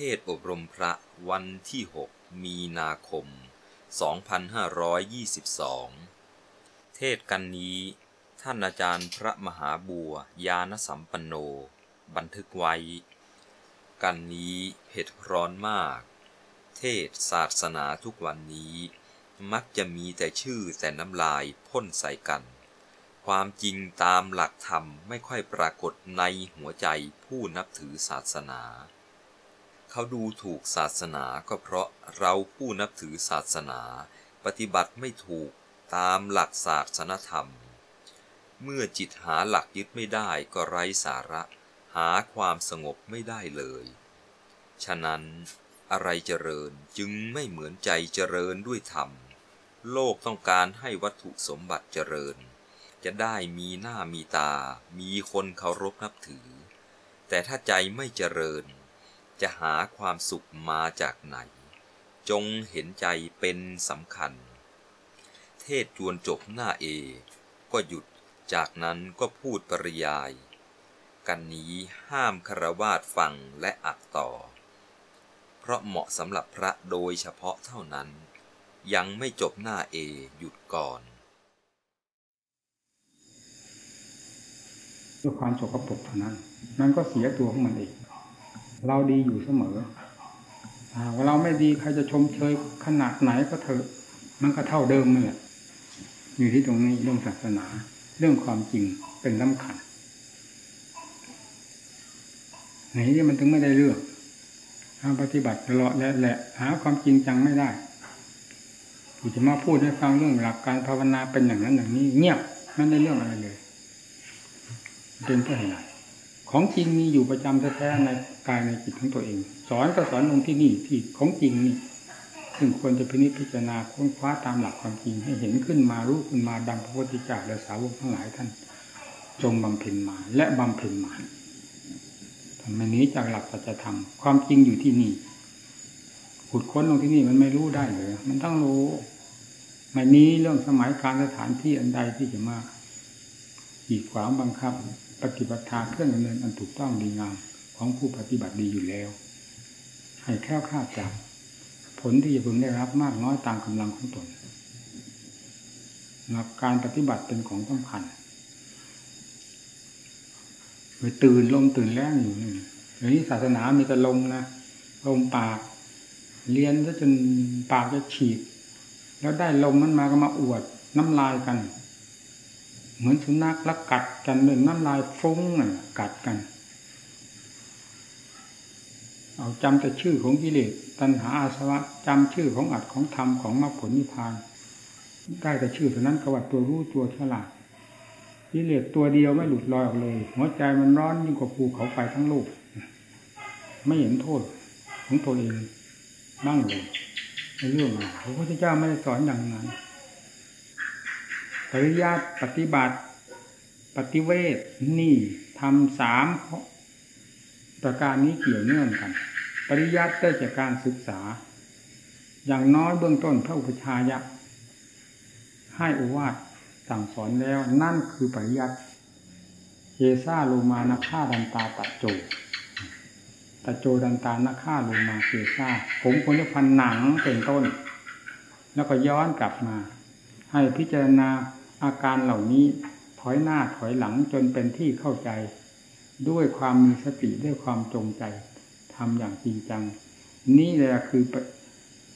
เทศอบรมพระวันที่ 6 มีนาคม 2522 เทศกันนี้ ท่านอาจารย์พระมหาบัวยานสัมปันโน บันทึกไว้ กันนี้เผ็ดร้อนมาก เทศศาสนาทุกวันนี้ มักจะมีแต่ชื่อแต่น้ำลายพ่นใส่กัน ความจริงตามหลักธรรมไม่ค่อยปรากฏในหัวใจผู้นับถือศาสนา เขาดูถูกศาสนาก็เพราะเราผู้นับถือศาสนา ปฏิบัติไม่ถูกตามหลักศาสนธรรม เมื่อจิตหาหลักยึดไม่ได้ก็ไร้สาระ หาความสงบไม่ได้เลย ฉะนั้นอะไรเจริญจึงไม่เหมือนใจเจริญด้วยธรรม โลกต้องการให้วัตถุสมบัติเจริญ จะได้มีหน้ามีตา มีคนเคารพนับถือ แต่ถ้าใจไม่เจริญ จะหาความสุขมาจากไหน จงเห็นใจเป็นสำคัญ เทศจวนจบหน้าเอ ก็หยุดจากนั้นก็พูดปริยาย กันนี้ห้ามคารวาสฟังและอักต่อ เพราะเหมาะสำหรับพระโดยเฉพาะเท่านั้น ยังไม่จบหน้าเอหยุดก่อนด้วยความสกปรกเท่านั้นมันก็เสียตัวของมันเอง เราดีอยู่เสมอว่าเราไม่ดีใครจะชมเชยขนาดไหนก็เถอะ มันก็เท่าเดิมนี่แหละอยู่ที่ตรงนี้เรื่องศาสนา เรื่องความจริงเป็นสำคัญไหนที่มันถึงไม่ได้เรื่องทาปฏิบัติตลอดและแหละ หาความจริงจังไม่ได้กูจะมาพูดให้ฟังเรื่องหลักการภาวนาเป็นอย่างนั้นอย่างนี้ เงียบไม่ได้เรื่องอะไรเลย เป็นเพื่ออะไร ของจริงมีอยู่ประจำแท้ๆในกายในจิตของตัวเอง สอนก็สอนลงที่นี่ที่ของจริงนี่ซึ่งควรจะพินิจพิจารณาค้นคว้าตามหลักความจริงให้เห็นขึ้นมารู้ขึ้นมาดังพระพุทธเจ้าและสาวกทั้งหลายท่าน จงบำเพ็ญมาและบำเพ็ญมาทำไมนี้จากหลักสัจธรรมความจริงอยู่ที่นี่ขุดค้นลงที่นี่มันไม่รู้ได้เลย มันต้องรู้ไม่มีเรื่องสมัยการสถานที่อันใดที่จะมาขีดขวางบังคับ ปฏิบัติทางเครื่องดำเนินอันถูกต้องดีงามของผู้ปฏิบัติดีอยู่แล้ว ให้แค่คาดจากผลที่จะพึงได้รับมากน้อยตามกำลังของตนหลักการปฏิบัติเป็นของสำคัญไปตื่นลมตื่นแรงอยู่นี่เดี๋ยวนี้ศาสนามีแต่ลมนะลมปากเรียนซะจนปากจะฉีก แล้วได้ลมมันมาก็มาอวดน้ำลายกัน เหมือนสุนัขลักกัดกันหนึ่งน้ำลายฟุ้งน่ะกัดกัน เอาจำแต่ชื่อของกิเลสตัณหาอาสวะจำชื่อของอัดของธรรมของมรรคผลนิพพานได้แต่ชื่อเท่านั้นกวัดตัวรู้ตัวฉลาดกิเลสตัวเดียวไม่หลุดลอยออกเลย หัวใจมันร้อนยิ่งกว่าภูเขาไฟทั้งโลกไม่เห็นโทษของตัวเองบ้างเลยเรื่องพระพุทธเจ้าไม่ได้สอนอย่างนั้น ปริยัติปฏิบัติ ปฏิเวทนี่ทำสามประการนี้เกี่ยวเนื่องกัน ปริยัติได้จากการศึกษา อย่างน้อยเบื้องต้นพระอุปชายะให้อุวาทสั่งสอนแล้วนั่นคือปริยัติเยซาโลมานาฆ่าดันตาตัดโจตะโจดันตานาฆ่าโลมาเกซาผมคนจะพันหนังเป็นต้น แล้วก็ย้อนกลับมา ให้พิจารณา อาการเหล่านี้ถอยหน้าถอยหลังจนเป็นที่เข้าใจ ด้วยความมีสติด้วยความจงใจทำอย่างจริงจัง นี่แหละคือ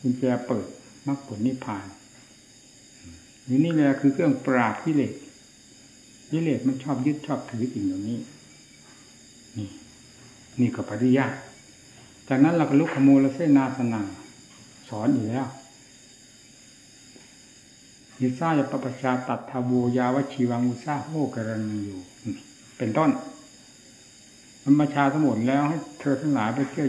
กุญแจเปิดมรรคผลนิพพานนี่นี่แหละคือเครื่องปราบกิเลสกิเลสมันชอบยึดชอบถือสิ่งเหล่านี้ นี่ นี่ก็ปริยัติจากนั้นเราก็ลุกขโมลเสนาสนังสอนอยู่แล้ว ยิซ่าจะปปชาตัดทาบูยาวชีวังอุซาโฮกรณีอยู่ เป็นต้นมันมาชาทั้งหมดแล้วให้เธอทั้งหลายไปเที่ยว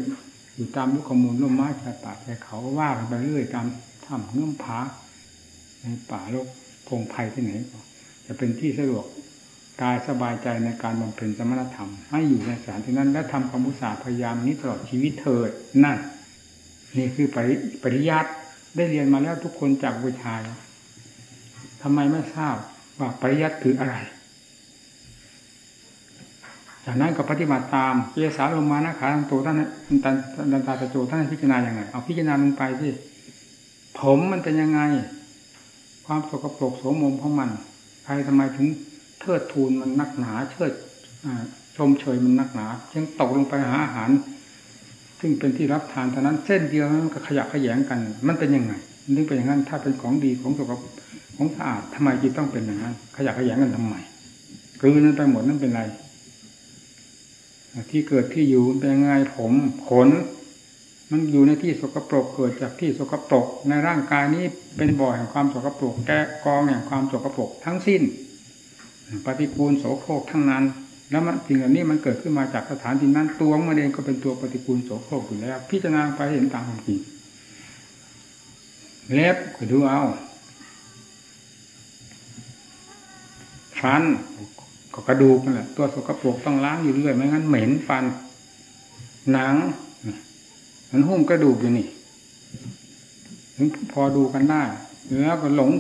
อยู่ตามลุกขมูลร่มไม้ชายป่าชายเขาว่ากันไปเรื่อยตามถ้ำเงื่อมผาในป่าโลกพงไพ่ที่ไหนจะเป็นที่สะดวกกายสบายใจในการบำเพ็ญสมณธรรม ให้อยู่ในสถานที่นั้น และทำความอุตสาห์พยายามนี้ตลอดชีวิตเถิดนั่น นี่คือปริปริยัติได้เรียนมาแล้วทุกคนจากวิชา ทำไมไม่ทราบว่าปริยัติคืออะไร จากนั้นก็ปฏิบัติตามเยสาลงมานะขาตังโตท่านตันตันตาตะโจท่านพิจารณาอย่างไงเอาพิจารณาลงไปที่ผมมันเป็นยังไง ความสกปรกโสมมของมัน ใครทำไมถึงเทิดทูนมันนักหนา เชิดชมเชยมันนักหนาเพียงตกลงไปหาอาหาร ซึ่งเป็นที่รับทานเท่านั้นเส้นเดียวมันก็ขยักขยงกัน มันเป็นยังไงนึกเป็นอย่างนั้นถ้าเป็นของดีของสกปรก ของสะอาดทำไมจึงต้องเป็นอย่างนั้นขยักขยงกันทำไมคือนั้นไปหมดนั่นเป็นไร ที่เกิดที่อยู่เป็นยังไงผมขน มันอยู่ในที่สกปรกเกิดจากที่สกปรกในร่างกายนี้เป็นบ่อแห่งความสกปรกแกกองแห่งความสกปรกทั้งสิ้น ปฏิกูลโสโครกทั้งนั้น แล้วมันสิ่งเหล่านี้มันเกิดขึ้นมาจากสถานที่นั้นตัวมันเองก็เป็นตัวปฏิกูลโสโครกอยู่แล้ว พิจารณาไปเห็นตามความจริงเล็บก็ดูเอา ฟันก็กระดูกนั่นแหละตัวสกปรกต้องล้างอยู่เรื่อยไม่งั้นเหม็นฟัน หนังมันหุ้มกระดูกอยู่นี่ถึงพอดูกันได้แล้วก็หลง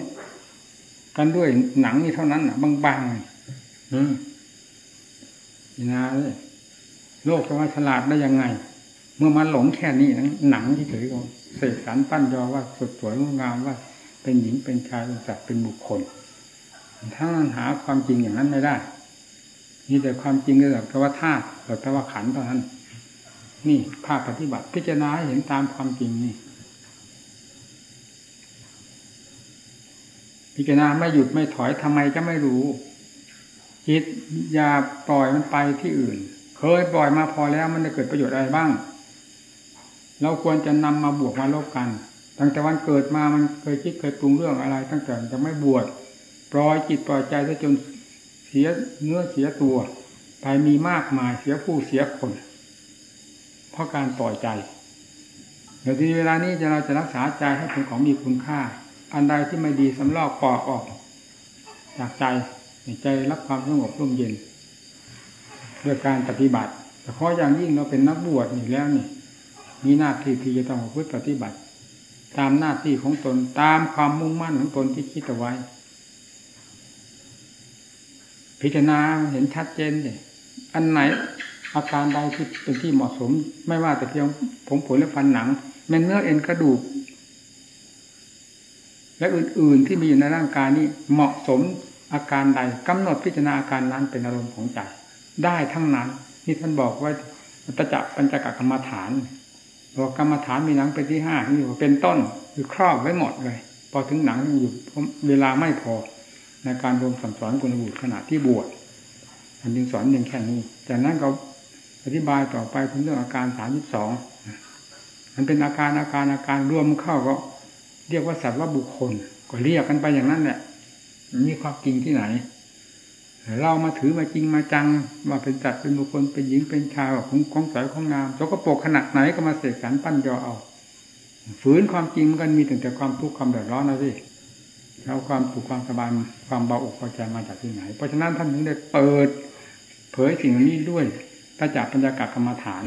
กันด้วยหนังนี่เท่านั้นอะบางๆอืมนี่นะโลกจะว่าฉลาดได้ยังไง เมื่อมันหลงแค่นี้หนังที่เฉยๆเสกสรรปั้นยอว่าสดสวยงามว่า เป็นหญิงเป็นชายเป็นสัตว์เป็นบุคคล ถ้ามันหาความจริงอย่างนั้นไม่ได้มีแต่ความจริงก็แบบว่าธาตุแบบว่าขันเท่านั้น นี่ภาคปฏิบัติพิจารณาเห็นตามความจริงนี่พิจารณาไม่หยุดไม่ถอยทำไมจะไม่รู้จิตอย่าปล่อยมันไปที่อื่น เคยปล่อยมาพอแล้วมันจะเกิดประโยชน์อะไรบ้าง เราควรจะนำมาบวกมาลบกัน ตั้งแต่วันเกิดมามันเคยคิดเคยปรุงเรื่องอะไร ตั้งแต่จะไม่บวช ปล่อยจิตปล่อยใจซะจนเสียเนื้อเสียตัวไปมีมากมายเสียผู้เสียคน เพราะการปล่อยใจเดี๋ยวทีเวลานี้เราจะรักษาใจให้เป็นของมีคุณค่า อันใดที่ไม่ดีสำลอกปอกออก จากใจใจรับความสงบร่มเย็นด้วยการปฏิบัติแต่เพราะอย่างยิ่งเราเป็นนักบวชนี่แล้วนี่ มีหน้าที่ที่จะต้องพูดปฏิบัติ ตามหน้าที่ของตนตามความมุ่งมั่นของตนที่คิดเอาไว้ พิจารณาเห็นชัดเจนเลยอันไหนอาการใดที่เป็นที่เหมาะสม ไม่ว่าแต่เพียงผมผลและฟันหนังแม้เนื้อเอ็นกระดูก และอื่นๆที่มีอยู่ในร่างกายนี้เหมาะสมอาการใดกำหนดพิจารณาอาการนั้นเป็นอารมณ์ของใจได้ทั้งนั้นนี่ท่านบอกว่าตจักปัญจกกรรมฐานบอกกรรมฐานมีหนังเป็นที่ห้าอยู่เป็นต้นคือครอบไว้หมดเลย พอถึงหนังอยู่เวลาไม่พอ ในการรวมสั่งสอนกุณบุตรขณะที่บวชอันจึงสอนเพียงแค่นี้จากนั้นก็อธิบายต่อไปถึงเรื่องอาการสามสิบสองมันเป็นอาการอาการอาการรวมเข้าก็ เรียกว่าสัตว์ว่าบุคคล ก็เรียกกันไปอย่างนั้นแหละมีความจริงที่ไหน เรามาถือมาจริงมาจังว่าเป็นสัตว์เป็นบุคคลเป็นหญิงเป็นชายของของสายของงามสกปรกขนาดไหนก็มาเสกสรรปั้นยอเอาฝืนความจริงมันก็มีแต่ความทุกข์ความเดือดร้อนนะสิ แล้วความสุขความสบายความเบาอกเบาใจมาจากที่ไหน เพราะฉะนั้นท่านถึงได้เปิด เผยสิ่งนี้ด้วยตาจากปัญญากกรรมฐาน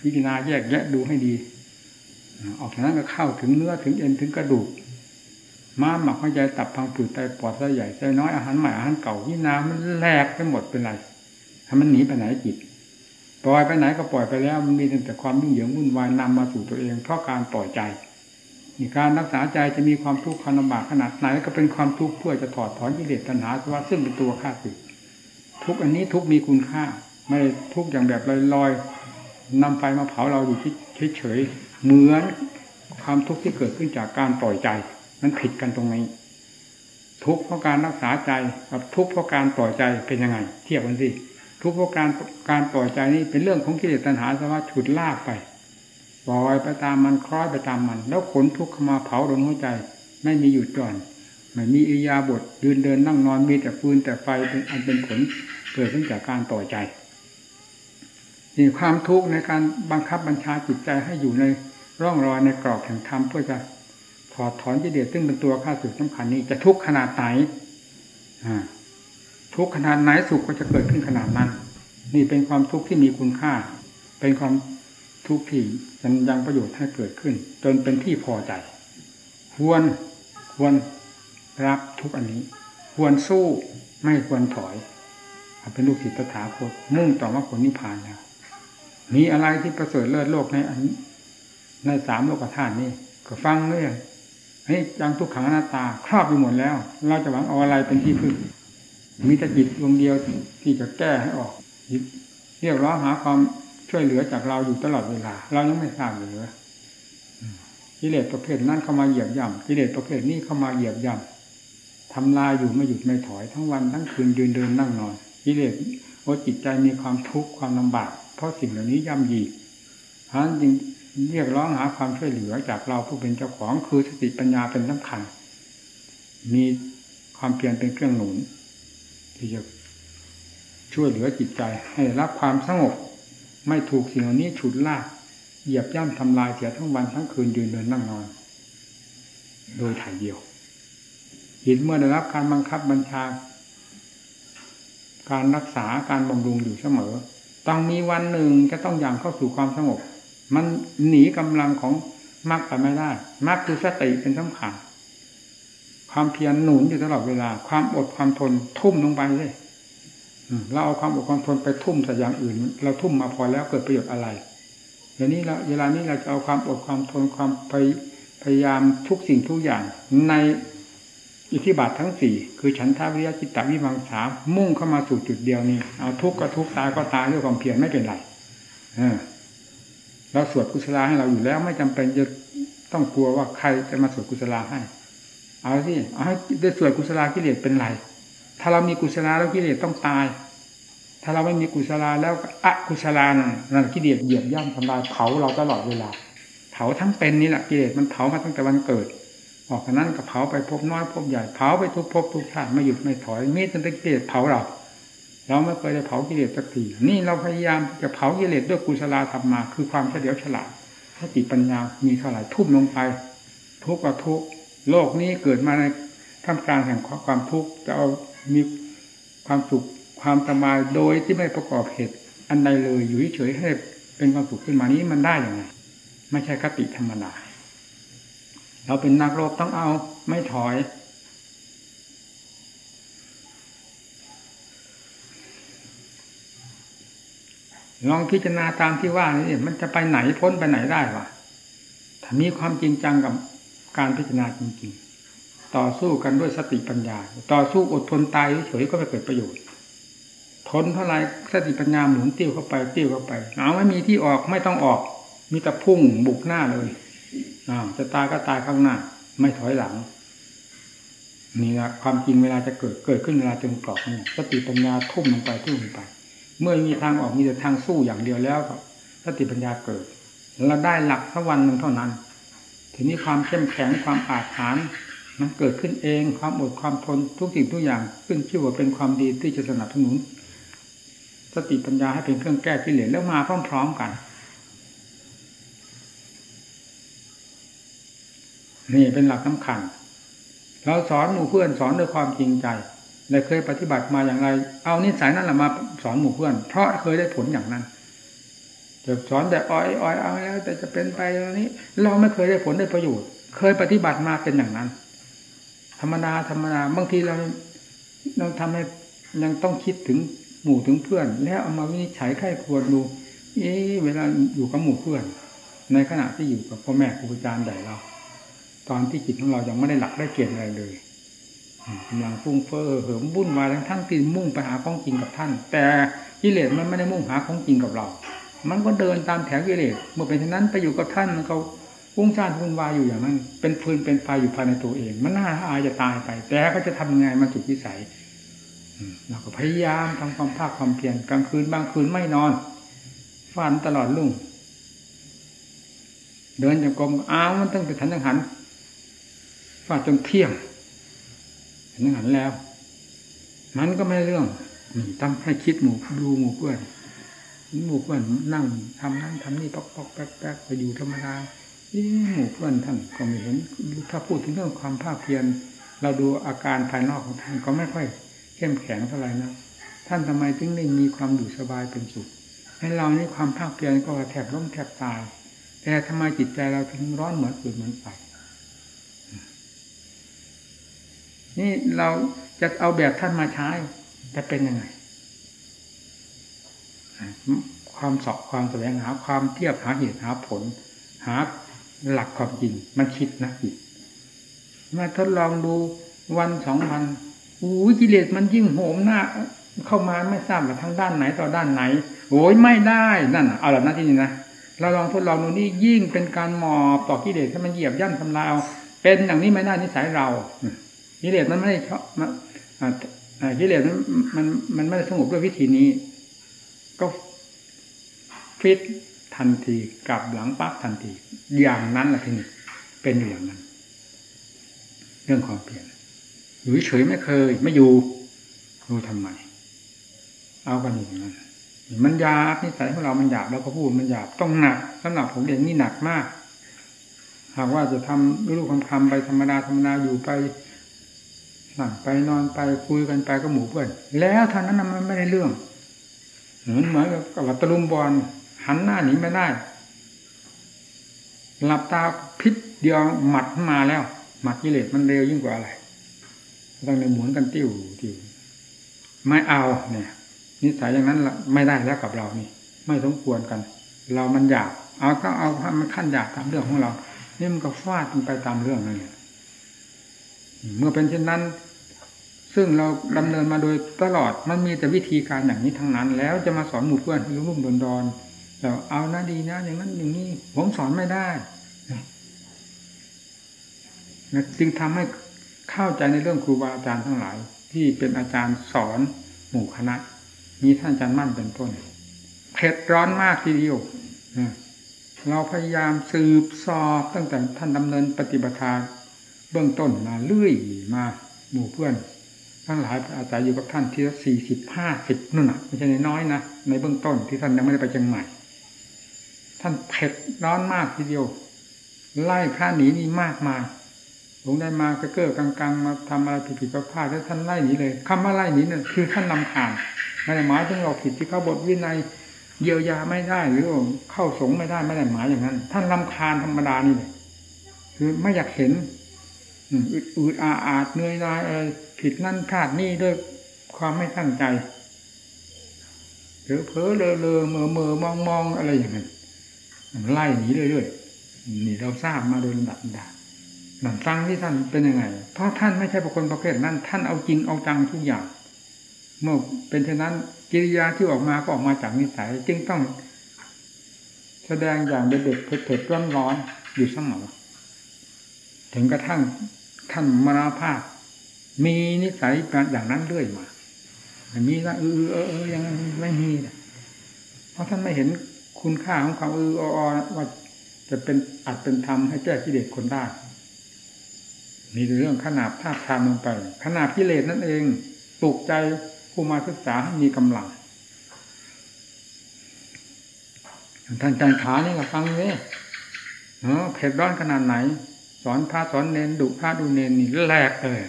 พิจารณาแยกแยะดูให้ดี ออกจากนั้นก็เข้าถึงเนื้อถึงเอ็นถึงกระดูกม้าหมักหัวใจตับพังผืดไตปอดไส้ใหญ่ไส้น้อยอาหารใหม่อาหารเก่าที่น้ำมันแหลกไปหมดเป็นไรถ้ามันหนีไปไหนจิตปล่อยไปไหนก็ปล่อยไปแล้วมันมีแต่ความยุ่งเหยิงวุ่นวายนำมาสู่ตัวเองเพราะการปล่อยใจ การรักษาใจจะมีความทุกข์ความลำบากขนาดไหนก็เป็นความทุกข์เพื่อจะถอดถอนกิเลสตัณหาสวะซึ่งเป็นตัวข้าศึกทุกอันนี้ทุกมีคุณค่า ไม่ทุกอย่างแบบลอยๆนำไฟมาเผาเราอยู่เฉยๆเหมือนความทุกข์ที่เกิดขึ้นจากการปล่อยใจ มันผิดกันตรงนี้ ทุกเพราะการรักษาใจกับทุกเพราะการปล่อยใจเป็นยังไง เทียบกันสิทุกเพราะการการปล่อยใจนี่เป็นเรื่องของกิเลสตัณหาสวะฉุดลากไป ปล่อยไปตามมันคล้อยไปตามมัน แล้วขนทุกข์เข้ามาเผาลงหัวใจ ไม่มีหยุดก่อนไม่มีอิยาบทยืนเดินนั่งนอนมีแต่ฟืนแต่ไฟเป็นอันเป็นผลเกิดขึ้นจากการต่อใจนี่ความทุกข์ในการบังคับบัญชาจิตใจให้อยู่ในร่องรอยในกรอบแห่งธรรมเพื่อจะถอดถอนกิเลสซึ่งเป็นตัวข้าศึกสำคัญนี้จะทุกข์ขนาดไหนทุกข์ขนาดไหนสุขก็จะเกิดขึ้นขนาดนั้น นี่เป็นความทุกข์ที่มีคุณค่า เป็นความ ทุกที่จะยังประโยชน์ให้เกิดขึ้น จนเป็นที่พอใจ ควรควรรับทุกอันนี้ ควรสู้ไม่ควรถอยเป็นลูกศิษย์ตถาคตมุ่งต่อมรรคผลนิพพานแล้วมีอะไรที่ประเสริฐเลิศโลกในอันในสามโลกธาตุนี่ก็ฟังเรื่องนี่ยังทุกขังอนัตตา ครอบไปหมดแล้ว เราจะหวังเอาอะไรเป็นที่พึ่ง มีแต่จิตดวงเดียวที่จะแก้ให้ออกเรียกร้องหาความ ช่วยเหลือจากเราอยู่ตลอดเวลา เรายังไม่ทราบเลยกิเลสประเภทนั้นเข้ามาเหยียบย่ำกิเลสประเภทนี้เข้ามาเหยียบย่ำทำลายอยู่ไม่หยุดไม่ถอยทั้งวันทั้งคืนยืนเดินนั่งนอนกิเลสว่าจิตใจมีความทุกข์ความลำบาก เพราะสิ่งเหล่านี้ย่ำยีเพราะนั้นจึงเรียกร้องหาความช่วยเหลือจากเราผู้เป็นเจ้าของคือสติปัญญาเป็นสำคัญ มีความเพียรเป็นเครื่องหนุนที่จะช่วยเหลือจิตใจให้รับความสงบ ไม่ถูกสิ่งเหล่านี้ฉุดลากเหยียบย่ำทำลายเสียทั้งวันทั้งคืนยืนเดินนั่งนอน โดยถ่ายเดียวหินเมื่อได้รับการบังคับบัญชา การรักษาการบำรุงอยู่เสมอต้องมีวันหนึ่งจะต้องอย่างเข้าสู่ความสงบ มันหนีกำลังของมรรคไปไม่ได้มรรคคือสติเป็นสำคัญความเพียรหนุนอยู่ตลอดเวลา ความอดความทนทุ่มลงไปเลย เราเอาความอดความทนไปทุ่มแต่อย่างอื่น เราทุ่มมาพอแล้วเกิดประโยชน์อะไรเดี๋ยวนี้เราเวลานี้เราจะเอาความอดความทนความพยายามทุกสิ่งทุกอย่าง ในอิทธิบาททั้งสี่คือฉันทาวิยจิตตวิมังสามุ่งเข้ามาสู่จุดเดียวนี้เอาทุกข์ก็ทุกข์ตายก็ตายด้วยความเพียรไม่เป็นไรเราสวดกุศลาให้เราอยู่แล้ว ไม่จำเป็นจะต้องกลัวว่าใครจะมาสวดกุศลาให้ เอาสิเอาให้ได้สวดกุศลากิเลสเป็นไร ถ้าเรามีกุศลาแล้วกิเลสต้องตาย ถ้าเราไม่มีกุศลาแล้วอะกุศลานั่นนั่นกิเลสเหยียบย่ำทำลายเผาเราตลอดเวลา เผาทั้งเป็นนี่แหละกิเลสมันเผามาตั้งแต่วันเกิด ออกจากนั้นก็เผาไปพบน้อยพบใหญ่เผาไปทุกพบทุกชาติไม่หยุดไม่ถอยมีแต่กิเลสเผาเราเราไม่เคยได้เผากิเลสสักทีนี่เราพยายามจะเผากิเลสด้วยกุศลธรรมมา คือความเฉลียวฉลาดสติปัญญา มีเท่าไหร่ทุ่มลงไป ทุกข์ก็ทุกข์โลกนี้เกิดมาในท่ามกลางแห่งความทุกข์จะเอา มีความสุขความสบายโดยที่ไม่ประกอบเหตุอันใดเลยอยู่เฉยให้เป็นความสุขขึ้นมานี้มันได้อย่างไรไม่ใช่คติธรรมดาเราเป็นนักรบต้องเอาไม่ถอย ลองพิจารณาตามที่ว่านี่มันจะไปไหนพ้นไปไหนได้วะถ้ามีความจริงจังกับการพิจารณาจริงๆ ต่อสู้กันด้วยสติปัญญา ต่อสู้อดทนตายเฉยก็ไม่เกิดประโยชน์ ทนเท่าไรสติปัญญาหมุนติ้วเข้าไปติ้วเข้าไป เอาไม่มีที่ออกไม่ต้องออก มีแต่พุ่งบุกหน้าเลยอ้าวจะตายก็ตายข้างหน้า ไม่ถอยหลังนี่นะความจริงเวลาจะเกิดเกิดขึ้นเวลาจึงกรอบนี่สติปัญญาทุ่มลงไปทุ่มลงไป เมื่อมีทางออกมีแต่ทางสู้อย่างเดียวแล้วสติปัญญาเกิดเราได้หลักสักวันหนึ่งเท่านั้นทีนี้ความเข้มแข็งความอาจฐาน มันเกิดขึ้นเองความอดความทนทุกสิ่งทุกอย่างขึ้นชื่อว่าเป็นความดีที่จะสนับสนุน สติปัญญาให้เป็นเครื่องแก้กิเลสแล้วมาพร้อมๆกัน นี่เป็นหลักสำคัญ เราสอนหมู่เพื่อนสอนด้วยความจริงใจได้เคยปฏิบัติมาอย่างไร เอานิสัยนั่นแหละมาสอนหมู่เพื่อน เพราะเคยได้ผลอย่างนั้นจะสอนแต่อ้อยอ้อยเอาแล้ว แต่จะเป็นไปอย่างนี้ เราไม่เคยได้ผลได้ประโยชน์ เคยปฏิบัติมาเป็นอย่างนั้น ธรรมดาธรรมดาบางทีเราเราทำให้ยังต้องคิดถึงหมู่ถึงเพื่อน แล้วเอามาวินิจฉัยไข้ควรดูเอ๊เวลาอยู่กับหมู่เพื่อน ในขณะที่อยู่กับพ่อแม่ครูอาจารย์ใหญ่เรา ตอนที่จิตของเรายังไม่ได้หลักได้เกณฑ์อะไรเลยกำลังฟุ้งเฟ้อเหิมบุ่นวายทั้งทั้งที่มุ่งไปหาของจริงกับท่าน แต่กิเลสมันไม่ได้มุ่งหาของจริงกับเรา มันก็เดินตามแถวกิเลสเมื่อเป็นเช่นนั้นไปอยู่กับท่านมันก็ ฟุ้งซ่านวุ่นวายอยู่อย่างนั้น เป็นฟืนเป็นไฟอยู่ภายในตัวเอง มันน่าอายจะตายไป แต่ก็จะทำยังไงมันจุดวิสัยเราก็พยายามทำความภาคความเพียรกลางคืนบางคืนไม่นอนฝันตลอดลุ่งเดินจงกรมอ้าวมันต้องไปทันทังหันฟาดจนเที่ยงเห็นหันแล้ว มันก็ไม่เรื่องต้องให้คิดหมู่ดูหมู่เพื่อนหมู่เพื่อนนั่งทำนั่นทำนี่ปอกปอกแป๊กแป๊กไปอยู่ธรรมดา หมู่เพื่อนท่านก็ไม่เห็น ถ้าพูดถึงเรื่องความภาคเพียรเราดูอาการภายนอกของท่านก็ไม่ค่อยเข้มแข็งเท่าไหร่นะท่านทำไมจึงได้มีความอยู่สบายเป็นสุขให้เรานี่ความภาคเพียรก็แทบล้มแทบตายแต่ทำไมจิตใจเราถึงร้อนเหมือนปืนเหมือนไฟนี่เราจะเอาแบบท่านมาใช้จะเป็นยังไง ความสอบความแสวงหาความเทียบหาเหตุหาผล หา หลักความจริงมันคิดนะจิตมาทดลองดูวันสองวันอู้กิเลสมันยิ่งโหมหน้า เข้ามาไม่ทราบว่าทางด้านไหนต่อด้านไหนโอ้ยไม่ได้นั่นเอาละนะที่นี่นะเราลองทดลองดูนี่ยิ่งเป็นการหมอบต่อกิเลสถ้ามันเหยียบย่ำทำลายเอาเป็นอย่างนี้ไม่ได้นิสัยเรากิเลสมันไม่ได้ชอบกิเลสมันมันมันไม่ได้สงบด้วยวิธีนี้ ก็ฟิต ทันทีกลับหลังปั๊บทันที อย่างนั้นแหละทีนี้เป็นอยู่อย่างนั้น เรื่องความเปลี่ยนอยู่เฉยไม่เคย ไม่อยู่รู้ทำไมเอากันอย่างนั้นมันหยาบนิสัยของเรา มันหยาบเราก็พูดมันหยาบต้องหนักสำหรับผมเองนี่หนักมาก หากว่าจะทำรู้คำคำไปธรรมดาธรรมดาอยู่ไปนั่งไปนอนไปคุยกันไปก็หมู่เพื่อน แล้วท่านั้นมันไม่ได้เรื่องเหมือนเหมือนกับวัตลุมบอล หันหน้าหนีไม่ได้ หลับตาพิษเดียวหมัดมาแล้ว หมัดกิเลสมันเร็วยิ่งกว่าอะไรต้องในหมุนกันติ้วติ้วไม่เอาเนี่ยนิสัยอย่างนั้นไม่ได้แล้วกับเรานี่ ไม่สมควรกัน เรามันอยากเอาก็เอามันขั้นอยากตามเรื่องของเรา นี่มันก็ฟาดมันไปตามเรื่องนั่นแหละเมื่อเป็นเช่นนั้น ซึ่งเราดำเนินมาโดยตลอดมันมีแต่วิธีการอย่างนี้ทั้งนั้น แล้วจะมาสอนหมู่เพื่อนรุ่มรุ่มดอนดอน แต่เอานะดีนะ อย่างนั้นอย่างนี้ผมสอนไม่ได้นะจึงทำให้เข้าใจในเรื่องครูบาอาจารย์ทั้งหลาย ที่เป็นอาจารย์สอนหมู่คณะมีท่านอาจารย์มั่นเป็นต้นเผ็ดร้อนมากทีเดียวเราพยายามสืบสอบตั้งแต่ท่านดำเนินปฏิบัติเบื้องต้นมาเลื่อยมาหมู่เพื่อน ทั้งหลายอาศัยอยู่กับท่านที่สี่สิบห้าสิบนู่นน่ะไม่ใช่น้อยนะในเบื้องต้นที่ท่านยังไม่ได้ไปเชียงใหม่ ท่านเผ็ดร้อนมากทีเดียว ไล่พระหนีนี่มากมายหลวงได้มาก็เก้อกลางๆมาทำอะไรผิดๆพลาดแล้วท่านไล่หนีเลยคำว่าไล่หนีนั่นคือท่านนำผ่านไม่ได้หมายถึงเราผิดที่เขาบทวินัยเยียวยาไม่ได้หรือเข้าสงไม่ได้ไม่ได้หมายอย่างนั้น ท่านลำคาญธรรมดานี่เลยคือไม่อยากเห็นอืดอืดอาอาดเหนื่อยลายอะไรผิดนั่นพลาดนี่ด้วยความไม่ตั้งใจหรือเพ้อเลอเลอเมื่อเมอมองมองอะไรอย่างนั้น ไล่หนีเรื่อยๆนี่เราทราบมาโดยลำดับดาหนังฟังที่ท่านเป็นยังไง เพราะท่านไม่ใช่บุคคลประเภทนั้น ท่านเอาจริงเอาจังทุกอย่าง เมื่อเป็นเช่นนั้นกิริยาที่ออกมาก็ออกมาจากนิสัย จึงต้อง แสดงอย่างเด็ดเผ็ดร้อนๆอนอยู่เสมอถึงกระทั่งท่านมรณภาพ มีนิสัยอย่างนั้นเรื่อยมามีว่าเออเออเออยังไม่มีเพราะท่านไม่เห็น คุณค่าของความเอออว่าจะเป็นอาจเป็นธรรมให้แก้กิเลสคนได้มีเรื่องขนาบภาพทามลงไป ขนาบกิเลสนั่นเองปลุกใจผู้มาศึกษาให้มีกำลังท่านจันขานี่ก็ฟังเลยเออเผ็ดร้อนขนาดไหน สอนพระสอนเนนดุพระดูเนนนี่แหลกเลย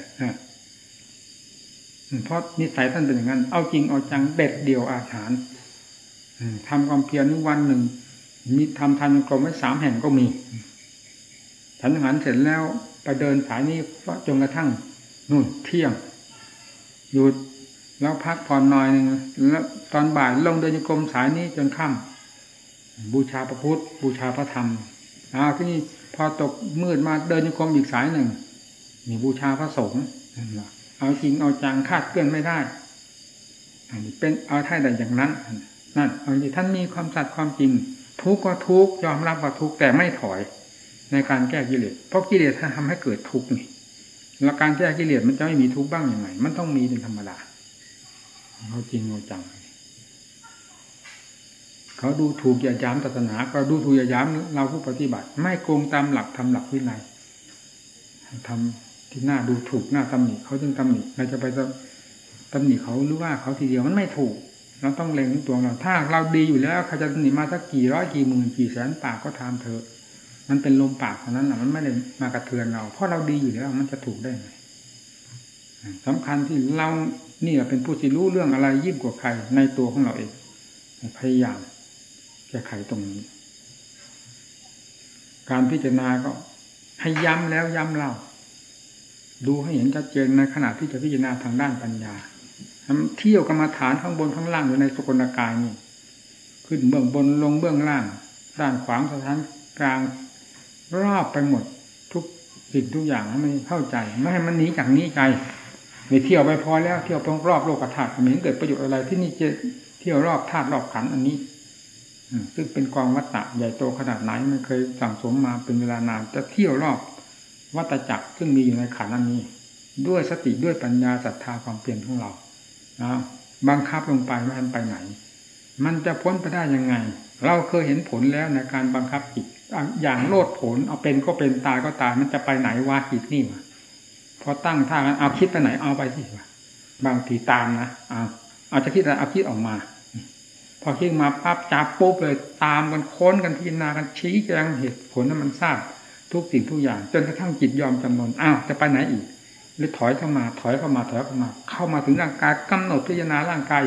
เพราะนิสัยท่านเป็นอย่างนั้น เอาจริงเอาจังเด็ดเดียวอาถาน ทำความเพียรนี่วันหนึ่ง มีทำทันกรมไว้สามแห่งก็มีฉันหันเสร็จแล้วไปเดินสายนี้จนกระทั่งนู่นเที่ยงหยุดแล้วพักผ่อนหน่อยหนึ่งแล้วตอนบ่ายลงเดินโยกรมสายนี้จนค่ำบูชาพระพุทธ บูชาพระธรรมอ้าวที่นี่พอตกมืดมาเดินโยกรมอีกสายหนึ่งนี่บูชาพระสงฆ์เอาจริงเอาจังคาดเคลื่อนไม่ได้อันนี้เป็นเอาท่าแต่อย่างนั้น นั่นเอาจริงท่านมีความสัตย์ความจริง ทุกข์ก็ทุกข์ยอมรับว่าทุกข์แต่ไม่ถอย ในการแก้กิเลสเพราะกิเลสท่านทำให้เกิดทุกข์นี่แล้วการแก้กิเลสมันจะไม่มีทุกข์บ้างยังไง มันต้องมีเป็นธรรมดาเขาจริงเขาจังเขาดูถูกอย่าย้ำศาสนา ก็ดูถูกอย่าย้ำเราผู้ปฏิบัติ ไม่โกงตามหลักทำหลักวินัยทำที่หน้าดูถูกหน้าตำหนิเขาจึงตำหนิเราจะไปตำหนิเขาหรือว่าเขาทีเดียวมันไม่ถูก เราต้องเล็งตัวเรา ถ้าเราดีอยู่แล้วเขาจะหนิมาสักกี่ร้อยกี่หมื่นกี่แสนปากก็ทำเถอะ มันเป็นลมปากเท่านั้นแหละมันไม่ได้มากระเทือนเรา เพราะเราดีอยู่แล้วมันจะถูกได้ไงสำคัญที่เรานี่เป็นผู้ที่รู้เรื่องอะไรยิ่งกว่าใครในตัวของเราเอง พยายามแก้ไขตรงนี้ การพิจารณาก็ให้ย้ำแล้วย้ำเล่า ดูให้เห็นชัดเจนในขณะที่จะพิจารณาทางด้านปัญญา เที่ยวกรรมาฐานข้างบนข้างล่างอยู่ในสกลกายนี่ขึ้นเบื้องบนลงเบื้องล่าง ด้านขวางสถานกลางรอบไปหมดทุกสิ่งทุกอย่างให้มันเข้าใจไม่ให้มันหนีจากนี้ใจไปเที่ยวไปพอแล้วเที่ยวไปรอบโลกธาตุไม่เห็นเกิดประโยชน์อะไรที่นี่จะเที่ยวรอบธาตุรอบขันอันนี้ซึ่งเป็นกองวัตตะใหญ่โตขนาดไหนมันเคยสั่งสมมาเป็นเวลานานจะเที่ยวรอบวัตจักรซึ่งมีอยู่ในขันอันนี้ ด้วยสติด้วยปัญญาศรัทธาความเปลี่ยนของเรา บังคับลงไปไม่ให้ไปไหน มันจะพ้นไปได้ยังไง เราเคยเห็นผลแล้วในการบังคับจิตอย่างโลดผลเอาเป็นก็เป็นตายก็ตายมันจะไปไหนวาจิตนี่วะพอตั้งท่ากันเอาคิดไปไหนเอาไปสิวะบางทีตามนะเอาเอาจะคิดอะไรเอาคิดออกมา พอคิดมาปั๊บจับปุ๊บเลยตามกันค้นกันพิจารณากันชี้แจงเหตุผลนั้นมันทราบทุกสิ่งทุกอย่าง จนกระทั่งจิตยอมจำนนอ้าวจะไปไหนอีก หรือถอยเข้ามา ถอยเข้ามาถอยเข้ามา เข้ามาถึงร่างกายกำหนดพิจารณาร่างกาย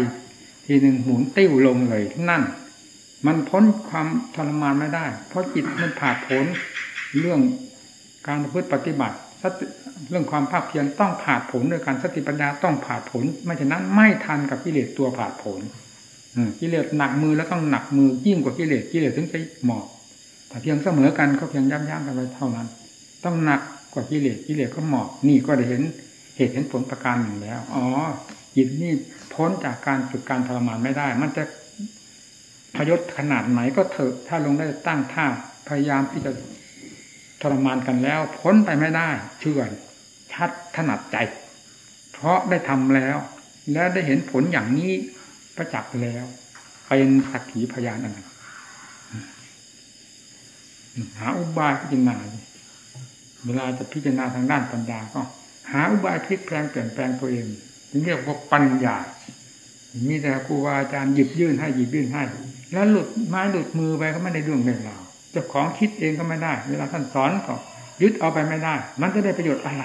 ทีหนึ่งหมุนติ้วลงเลยนั่น มันพ้นความทรมานไม่ได้ เพราะจิตมันผ่าผลเรื่องการพฤติปฏิบัติเรื่องความภาคเพียรต้องผ่าผลด้วยการสติปัญญาต้องผ่าผล ไม่ฉะนั้นไม่ทันกับกิเลสตัวผ่าผลกิเลสหนักมือแล้วต้องหนักมือยิ่งกว่ากิเลสกิเลสถึงจะหมอบแต่เพียงเสมอกันก็เพียงย่ำย่ำกันไปเท่านั้น ต้องหนัก กว่ากิเลสกิเลสก็หมอบนี่ก็ได้เห็นเหตุเห็นผลประการหนึ่งแล้ว อ๋อจิตนี่พ้นจากการฝึกการทรมานไม่ได้ มันจะพยศขนาดไหนก็เถอะ ถ้าลงได้ตั้งท่าพยายามที่จะทรมานกันแล้ว พ้นไปไม่ได้ เชื่อชัดถนัดใจ เพราะได้ทำแล้ว และได้เห็นผลอย่างนี้ประจักษ์แล้ว เป็นสักขีพยานอันนั้นหาอุบายพิจารณา เวลาจะพิจารณาทางด้านปัญญาก็ หาอุบายพลิกแปลงเปลี่ยนแปลงตัวเองถึงเรียกว่าปัญญามีแต่ครูบาอาจารย์หยิบยื่นให้หยิบยื่นให้ แล้วหลุดไม้หลุดมือไปก็ไม่ได้เรื่องเรื่องราวเจ้าของคิดเองก็ไม่ได้ เวลาท่านสอนก็ยึดเอาไปไม่ได้ มันจะได้ประโยชน์อะไร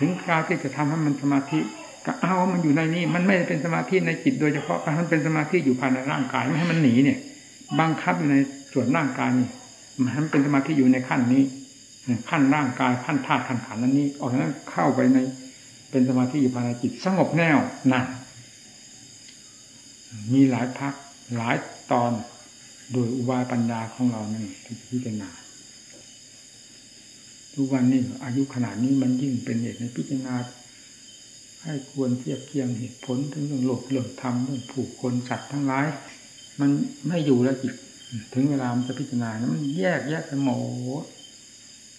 ถึงคราวที่จะทำให้มันสมาธิก็เอามันอยู่ในนี้ มันไม่ได้เป็นสมาธิในจิตโดยเฉพาะการมันเป็นสมาธิอยู่ภายในร่างกายไม่ให้มันหนีเนี่ย บังคับอยู่ในส่วนร่างกายนี่มันเป็นสมาธิอยู่ในขั้นนี้ ขั้นร่างกายขั้นธาตุขั้นขันนั้นนี้ออกนั้นเข้าไปในเป็นสมาธิอยู่ภายในจิตสงบแน่วนั่นมีหลายพักหลายตอนโดยอุบายปัญญาของเรานี่ที่พิจารณาทุกวันนี้อายุขนาดนี้มันยิ่งเป็นเหตุในพิจารณาให้ควรเทียบเคียงเหตุผลถึงเรื่องโลกเรื่องธรรมเรื่องผูกคนสัตว์ทั้งหลาย มันไม่อยู่แล้วจิตถึงเวลามันจะพิจารณานะมันแยกแยกไปหมดถึง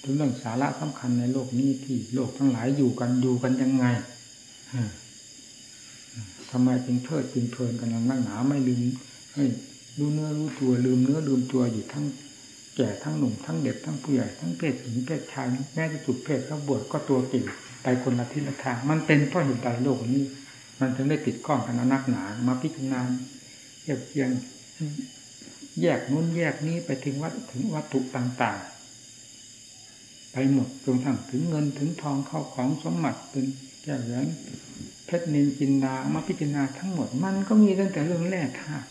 เรื่องสาระสำคัญในโลกนี้ที่โลกทั้งหลายอยู่กันอยู่กันยังไงทำไมจึงเพลิดจึงเพลินกันนั่งหนาไม่ลืมให้รู้เนื้อรู้ตัวลืมเนื้อลืมตัวอยู่ทั้งแก่ทั้งหนุ่มทั้งเด็กทั้งผู้ใหญ่ทั้งเพศหญิงเพศชายแม้จะสุดเพศแล้วบวชก็ตัวเก่งไปคนละทิศละทาง มันเป็นเพราะเหตุใดโลกนี้ มันถึงได้ติดข้องกันนักหนามาพิจารณาเทียบเทียงแยกนู้นแยกนี้ไปถึงวัตถึงวัตถุต่าง ๆ ไปหมดจนทั้งถึงเงินถึงทองเข้าของสมบัติเป็นแก้วแหวนเพชรนินจินดามาพิจารณาทั้งหมด มันก็มีตั้งแต่เรื่องแรกธาตุ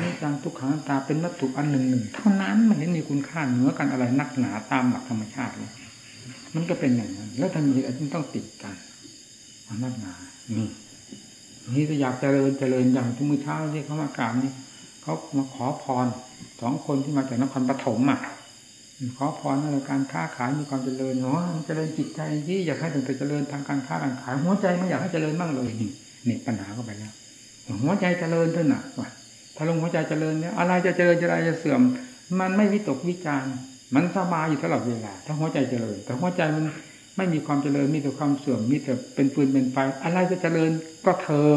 นี่จังทุกขังตาเป็นวัตถุอันหนึ่งหนึ่งเท่านั้นมันเห็นมีคุณค่าเหนือกันอะไรนักหนาตามหลักธรรมชาติเลยมันก็เป็นอย่างนั้น แล้วทำไมจึงต้องติดกันมันนักหนานี่นี่จะอยากเจริญเจริญอย่างทุกมือเช้าที่เขามากราบนี่เขามาขอพรสองคนที่มาจากนครปฐมอะ ขอพรในการค้าขายมีความเจริญเนาะเจริญจิตใจที่อยากให้ถึงไปเจริญทางการค้าการขายหัวใจไม่อยากให้เจริญบ้างเลยนี่นี่ปัญหาก็ไปแล้วหัวใจเจริญเท่าน่ะถ้าลงหัวใจเจริญเนี่ยอะไรจะเจริญอะไรจะเสื่อม มันไม่วิตกวิจารมันสบายอยู่ตลอดเวลา ถ้าหัวใจเจริญ แต่หัวใจมันไม่มีความเจริญมีแต่ความเสื่อมมีแต่เป็นปืนเป็นไฟ อะไรจะเจริญก็เธอ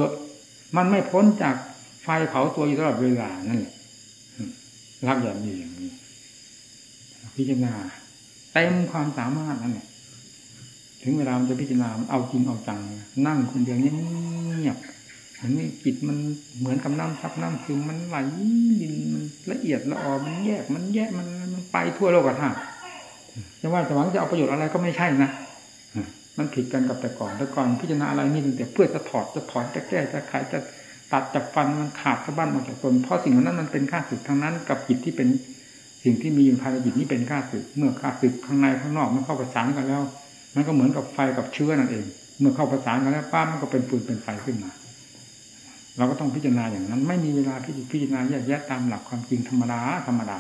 มันไม่พ้นจากไฟเผาตัวอยู่ตลอดเวลานั่นแหละรักอย่างนี้อย่างนี้ พิจารณาเต็มความสามารถนั่นแหละถึงเวลามันจะพิจารณามันเอาจริงเอาจังนั่งคนเดียวเงียบอันนี้จิตมันเหมือนกับน้ำซับน้ำซึมมันไหลดินมันละเอียดละออมันแยกมันแยกมันมันไปทั่วโลกธาตุจะว่าจะหวังจะเอาประโยชน์อะไรก็ไม่ใช่นะมันผิดกันกับแต่ก่อนแต่ก่อนพิจารณาอะไรนี่แต่เพื่อจะถอดจะถอนจะแก้จะไขจะตัดจับฟันมันขาดสะบั้นออกจากตนเพราะสิ่งนั้นมันเป็นข้าศึกทั้งนั้นกับจิตที่เป็น สิ่งที่มีอยู่ภายในจิตนี้เป็นข้าศึก เมื่อข้าศึกข้างในข้างนอกมันเข้าประสานกันแล้ว มันก็เหมือนกับไฟกับเชื้อนั่นเอง เมื่อเข้าประสานกันแล้วป้ามันก็เป็นปืนเป็นไฟขึ้นมา เราก็ต้องพิจารณาอย่างนั้น ไม่มีเวลาพิจารณาแยกแยะตามหลักความจริงธรรมดาธรรมดา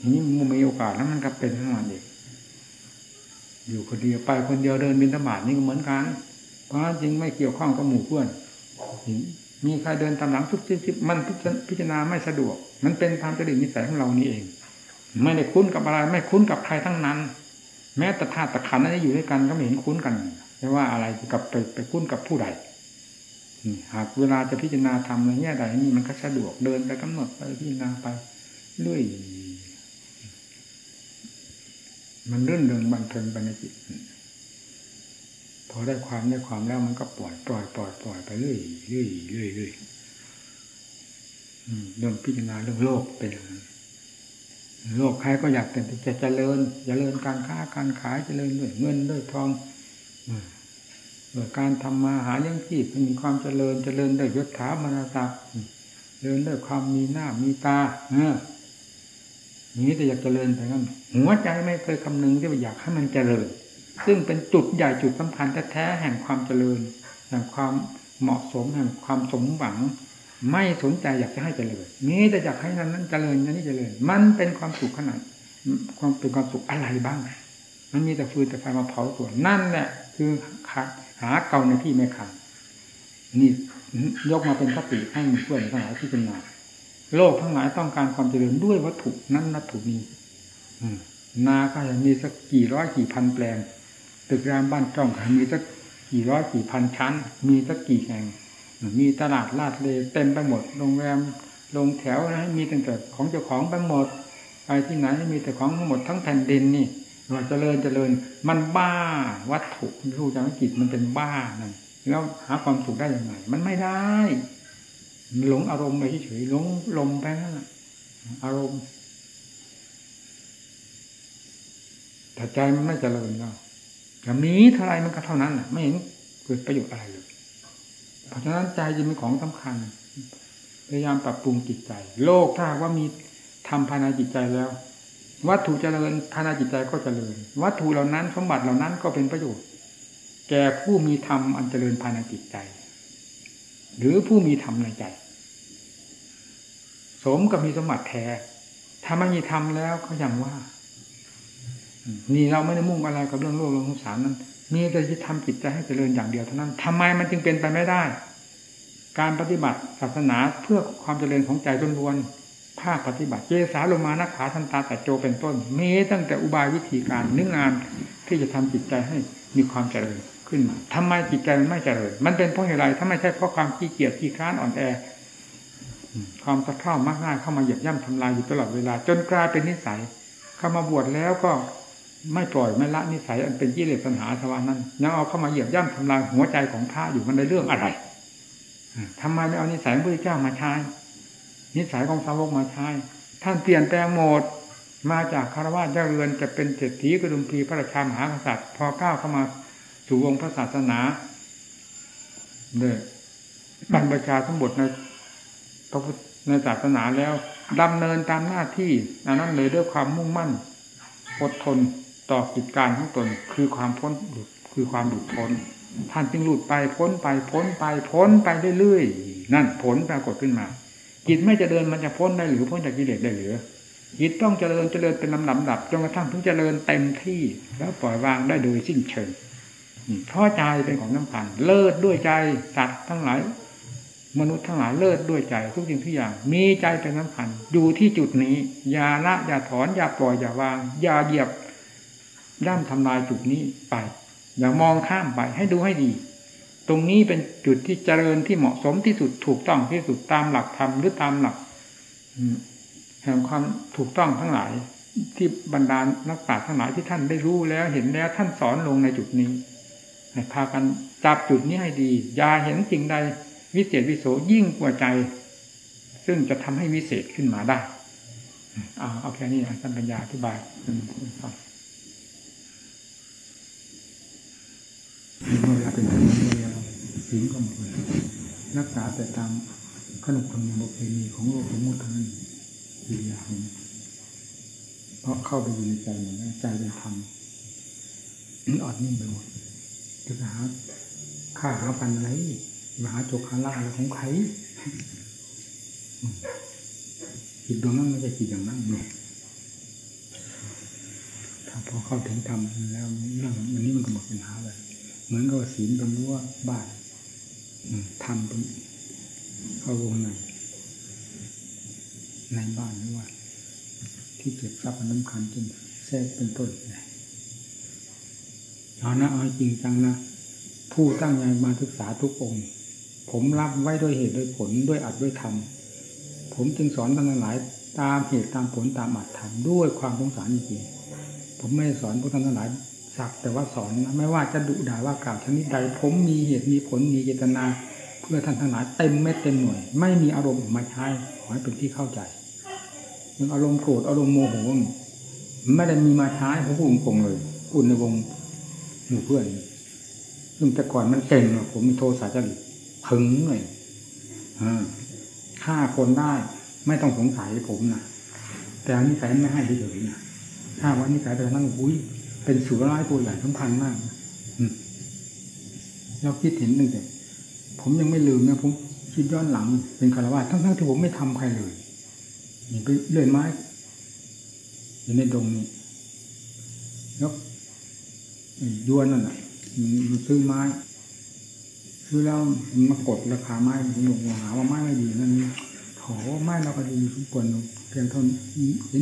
ทีนี้มันมีโอกาสแล้วมันก็เป็นทั้งนั้นเองอยู่คนเดียวไปคนเดียวเดินบินธบาตนี่ก็เหมือนกัน เพราะจริงไม่เกี่ยวข้องกับหมู่เพื่อนมีใครเดินตามหลังทุกทิศมันพิจารณาไม่สะดวก มันเป็นตามจริตนิสัยของเรานี่เอง ไม่ได้คุ้นกับอะไร ไม่คุ้นกับใครทั้งนั้น แม้แต่ธาตุตะขันนั้นอยู่ด้วยกันก็ไม่เห็นคุ้นกันไม่ว่าอะไรกับไปไปคุ้นกับผู้ใดหากเวลาจะพิจารณาทำอะไรเงี้ยใดนี่มันก็สะดวกเดินไปกำหนดไปพิจารณาไปเรื่อยมันเรื่นเริงบันเทิงไปในจิตพอได้ความได้ความแล้วมันก็ปล่อยปล่อยปล่อยปล่อยไปเรื่อยเรื่อยเรื่อยเรื่อยเรื่องพิจารณาเรื่องโลกเป็นอย่างนั้น โลกใครก็อยากแต่จะเจริญเจริญการค้าการขายเจริญด้วยเงินด้วยทองด้วยการทำมาหาเลี้ยงชีพมีความเจริญเจริญด้วยยศถาบรรดาศักดิ์เจริญด้วยความมีหน้ามีตาเออนี้แต่อยากเจริญแต่นั้นหัวใจไม่เคยคำนึงที่ว่าอยากให้มันเจริญ ซึ่งเป็นจุดใหญ่จุดสำคัญแท้ๆแห่งความเจริญแห่งความเหมาะสมแห่งความสมหวัง ไม่สนใจอยากจะให้เจริญนี้แต่อยากให้นั้นนั้นเจริญนั้นนี่เจริญ มันเป็นความสุขขนาดความเป็นความสุขอะไรบ้าง มันมีแต่ฟืนแต่ไฟมาเผาตัวนั่นแหละคือหาเก่าในที่ไม่ขันนี่ยกมาเป็นคติให้มีเพื่อนทั้งหลายที่เป็นนาโลกทั้งหลายต้องการความเจริญด้วยวัตถุนั้นวัตถุนี้นาก็ยังมีสักกี่ร้อยกี่พันแปลง ตึกรามบ้านจ้องมีสักกี่ร้อยกี่พันชั้น มีสักกี่แห่ง มีตลาดลาดเลเต็มไปหมดโรงแรมโรงแถวให้มีตั้งแต่ของเจ้าของไปหมดไปที่ไหนมีแต่ของทั้งหมดทั้งแผ่นดินนี่เราเจริญเจริญ มันบ้าวัตถุรู้จักจิตมันเป็นบ้านั่นแล้วหาความสุขได้ยังไงมันไม่ได้ หลงอารมณ์ไปเฉยๆหลงลมไปนั่นอารมณ์แต่ใจมันไม่เจริญก็จะมีเท่าไรมันก็เท่านั้นไม่เห็นเกิดประโยชน์อะไรเลย เพราะฉะนั้นใจจะเป็นของสำคัญ พยายามปรับปรุงจิตใจ โลกถ้าว่ามีทำภายในจิตใจแล้ว วัตถุเจริญภายในจิตใจก็เจริญ วัตถุเหล่านั้นสมบัติเหล่านั้นก็เป็นประโยชน์ แก่ผู้มีธรรมอันเจริญภายในจิตใจ หรือผู้มีธรรมในใจ สมกับมีสมบัติแท้ถ้าไม่มีธรรมแล้วก็ย่างว่า นี่เราไม่ได้มุ่งอะไรกับเรื่องโลกเรื่องสงสารนั้นมีแต่จะทำจิตใจให้เจริญอย่างเดียวเท่านั้นทำไมมันจึงเป็นไปไม่ได้ การปฏิบัติศาสนาเพื่อความเจริญของใจล้วนภาคปฏิบัติเจสาลมานักขาทันตาแต่โจเป็นต้น มีตั้งแต่อุบายวิธีการนึกงานที่จะทำจิตใจให้มีความเจริญขึ้นมาทำไมจิตใจมันไม่เจริญ มันเป็นเพราะอะไรถ้าไม่ใช่เพราะความขี้เกียจขี้ค้านอ่อนแอ ความสะเพร่ามากง่ายเข้ามาเหยียบย่ำทำลายอยู่ตลอดเวลา จนกลายเป็นนิสัย เข้ามาบวชแล้วก็ ไม่ปล่อยไม่ละนิสัยอันเป็นกิเลสปัญหาสวานั้นยังเอาเข้ามาเหยียบย่ำทำลายหัวใจของพระอยู่มันในเรื่องอะไรทำไมไม่เอานิสัยพระพุทธเจ้ามาใช้นิสัยของสาวกมาใช้ท่านเปลี่ยนแปลงโหมดมาจากคารวะเจ้าเรือนจะเป็นเศรษฐีกระดุมพีพระราชามหากษัตริย์ พอก้าวเข้ามาสู่วงพระศาสนาเนี่ยบรรพชาทั้งหมดในพระพุทธในศาสนาแล้วดำเนินตามหน้าที่นั้นเลยด้วยความมุ่งมั่นอดทน ต่อกิจการของตนคือความพ้นหลุดคือความหลุดพ้น ท่านจึงหลุดไปพ้นไปพ้นไปพ้นไปเรื่อยๆนั่นผลปรากฏขึ้นมาจิตไม่จะเดินมันจะพ้นได้หรือพ้นจากกิเลสได้หรือจิตต้องเจริญเจริญเป็นลำดับดับจนกระทั่งถึงเจริญเต็มที่แล้วปล่อยวางได้โดยสิ้นเชิงเพราะใจเป็นของน้ำพันเลิศด้วยใจสัตว์ทั้งหลาย มนุษย์ทั้งหลายเลิศด้วยใจทุกสิ่งทุกอย่าง มีใจเป็นน้ำพันอยู่ที่จุดนี้อย่าละอย่าถอนอย่าปล่อยอย่าวางอย่าเหยียบ ย่ำทำลายจุดนี้ไป อย่ามองข้ามไปให้ดูให้ดี ตรงนี้เป็นจุดที่เจริญที่เหมาะสมที่สุดถูกต้องที่สุดตามหลักธรรมหรือตามหลักแห่งความถูกต้องทั้งหลาย ที่บรรดานักปราชญ์ทั้งหลายที่ท่านได้รู้แล้วเห็นแล้วท่านสอนลงในจุดนี้พากันจับจุดนี้ให้ดีอย่าเห็นสิ่งใดวิเศษวิโสยิ่งกว่าใจ ซึ่งจะทำให้วิเศษขึ้นมาได้ เอาเอาแค่นี้ท่านปัญญาอธิบาย ฟังเวลาเป็นคนเวลาศีลก็หมดเลยรักษาแต่ตามขนบธรรมเนียมประเพณีของโลกทั้งหมดทั้งนั้นวิญญาณเพราะเข้าไปอยู่ในใจเหมือนใจเป็นธรรมอ่อนนิ่งไปหมดจะหาข้าหาปันอะไรมหาโจกขาล่าอะไรของใครจิตดวงนั้นไม่ใช่จิตอย่างนั้นเนี่ยถ้าพอเข้าถึงธรรมแล้วเรื่องอันนี้มันก็หมดปัญหาเลย เหมือนกับศีลเป็นรั้วบ้านอืมธรรมเป็นเข้าวงในในบ้านหรือว่า ที่เก็บทรัพย์นสำคัญเช่นแทรกเป็นต้นเอานะเอาจริงจังนะผู้ตั้งใจมาศึกษาทุกองค์ ผมรับไว้ด้วยเหตุด้วยผลด้วยอัดด้วยธรรมผมจึงสอนท่านทั้งหลายตามเหตุตามผลตามอัดธรรมด้วยความสงสารจริงผมไม่ได้สอนพวกท่านทั้งหลาย สักแต่ว่าสอนนะไม่ว่าจะดุด่าว่ากล่าวชนิดใดผมมีเหตุมีผลมีเจตนา เพื่อท่านทั้งหลายเต็มเม็ดเต็มหน่วย ไม่มีอารมณ์มาใช้ขอให้เป็นที่เข้าใจยังอารมณ์โกรธอารมณ์โมโหไม่ได้มีมาใช้ผมพูดตรงเลยพูดในวงหมู่เพื่อนซึ่งแต่ก่อนมันเก่งอะผมมีโทสะจริตถึงเลยอ่าฆ่าคนได้ ไม่ต้องสงสัยผมนะแต่อันนิสัยไม่ให้เฉยๆนะถ้าวันนิสัยแต่นั้นอุ้ย เป็นสุร้ายตัวใหญ่สำคัญมากนะอืมเราคิดเห็นตั้งแต่ผมยังไม่ลืมนะผมคิดย้อนหลัง เป็นคารวะทั้งๆที่ผมไม่ทำใครเลยนี่ไปเลื่อยไม้อยู่ในดงนี้แล้วไอ้ยวนนั่นน่ะมันซื้อไม้ซื้อแล้วมันมากดราคาไม้ผมบอกว่าหาว่าไม้ไม่ดีนั่นโถไม้เราก็ดีทุกคนเพียงเท่านี้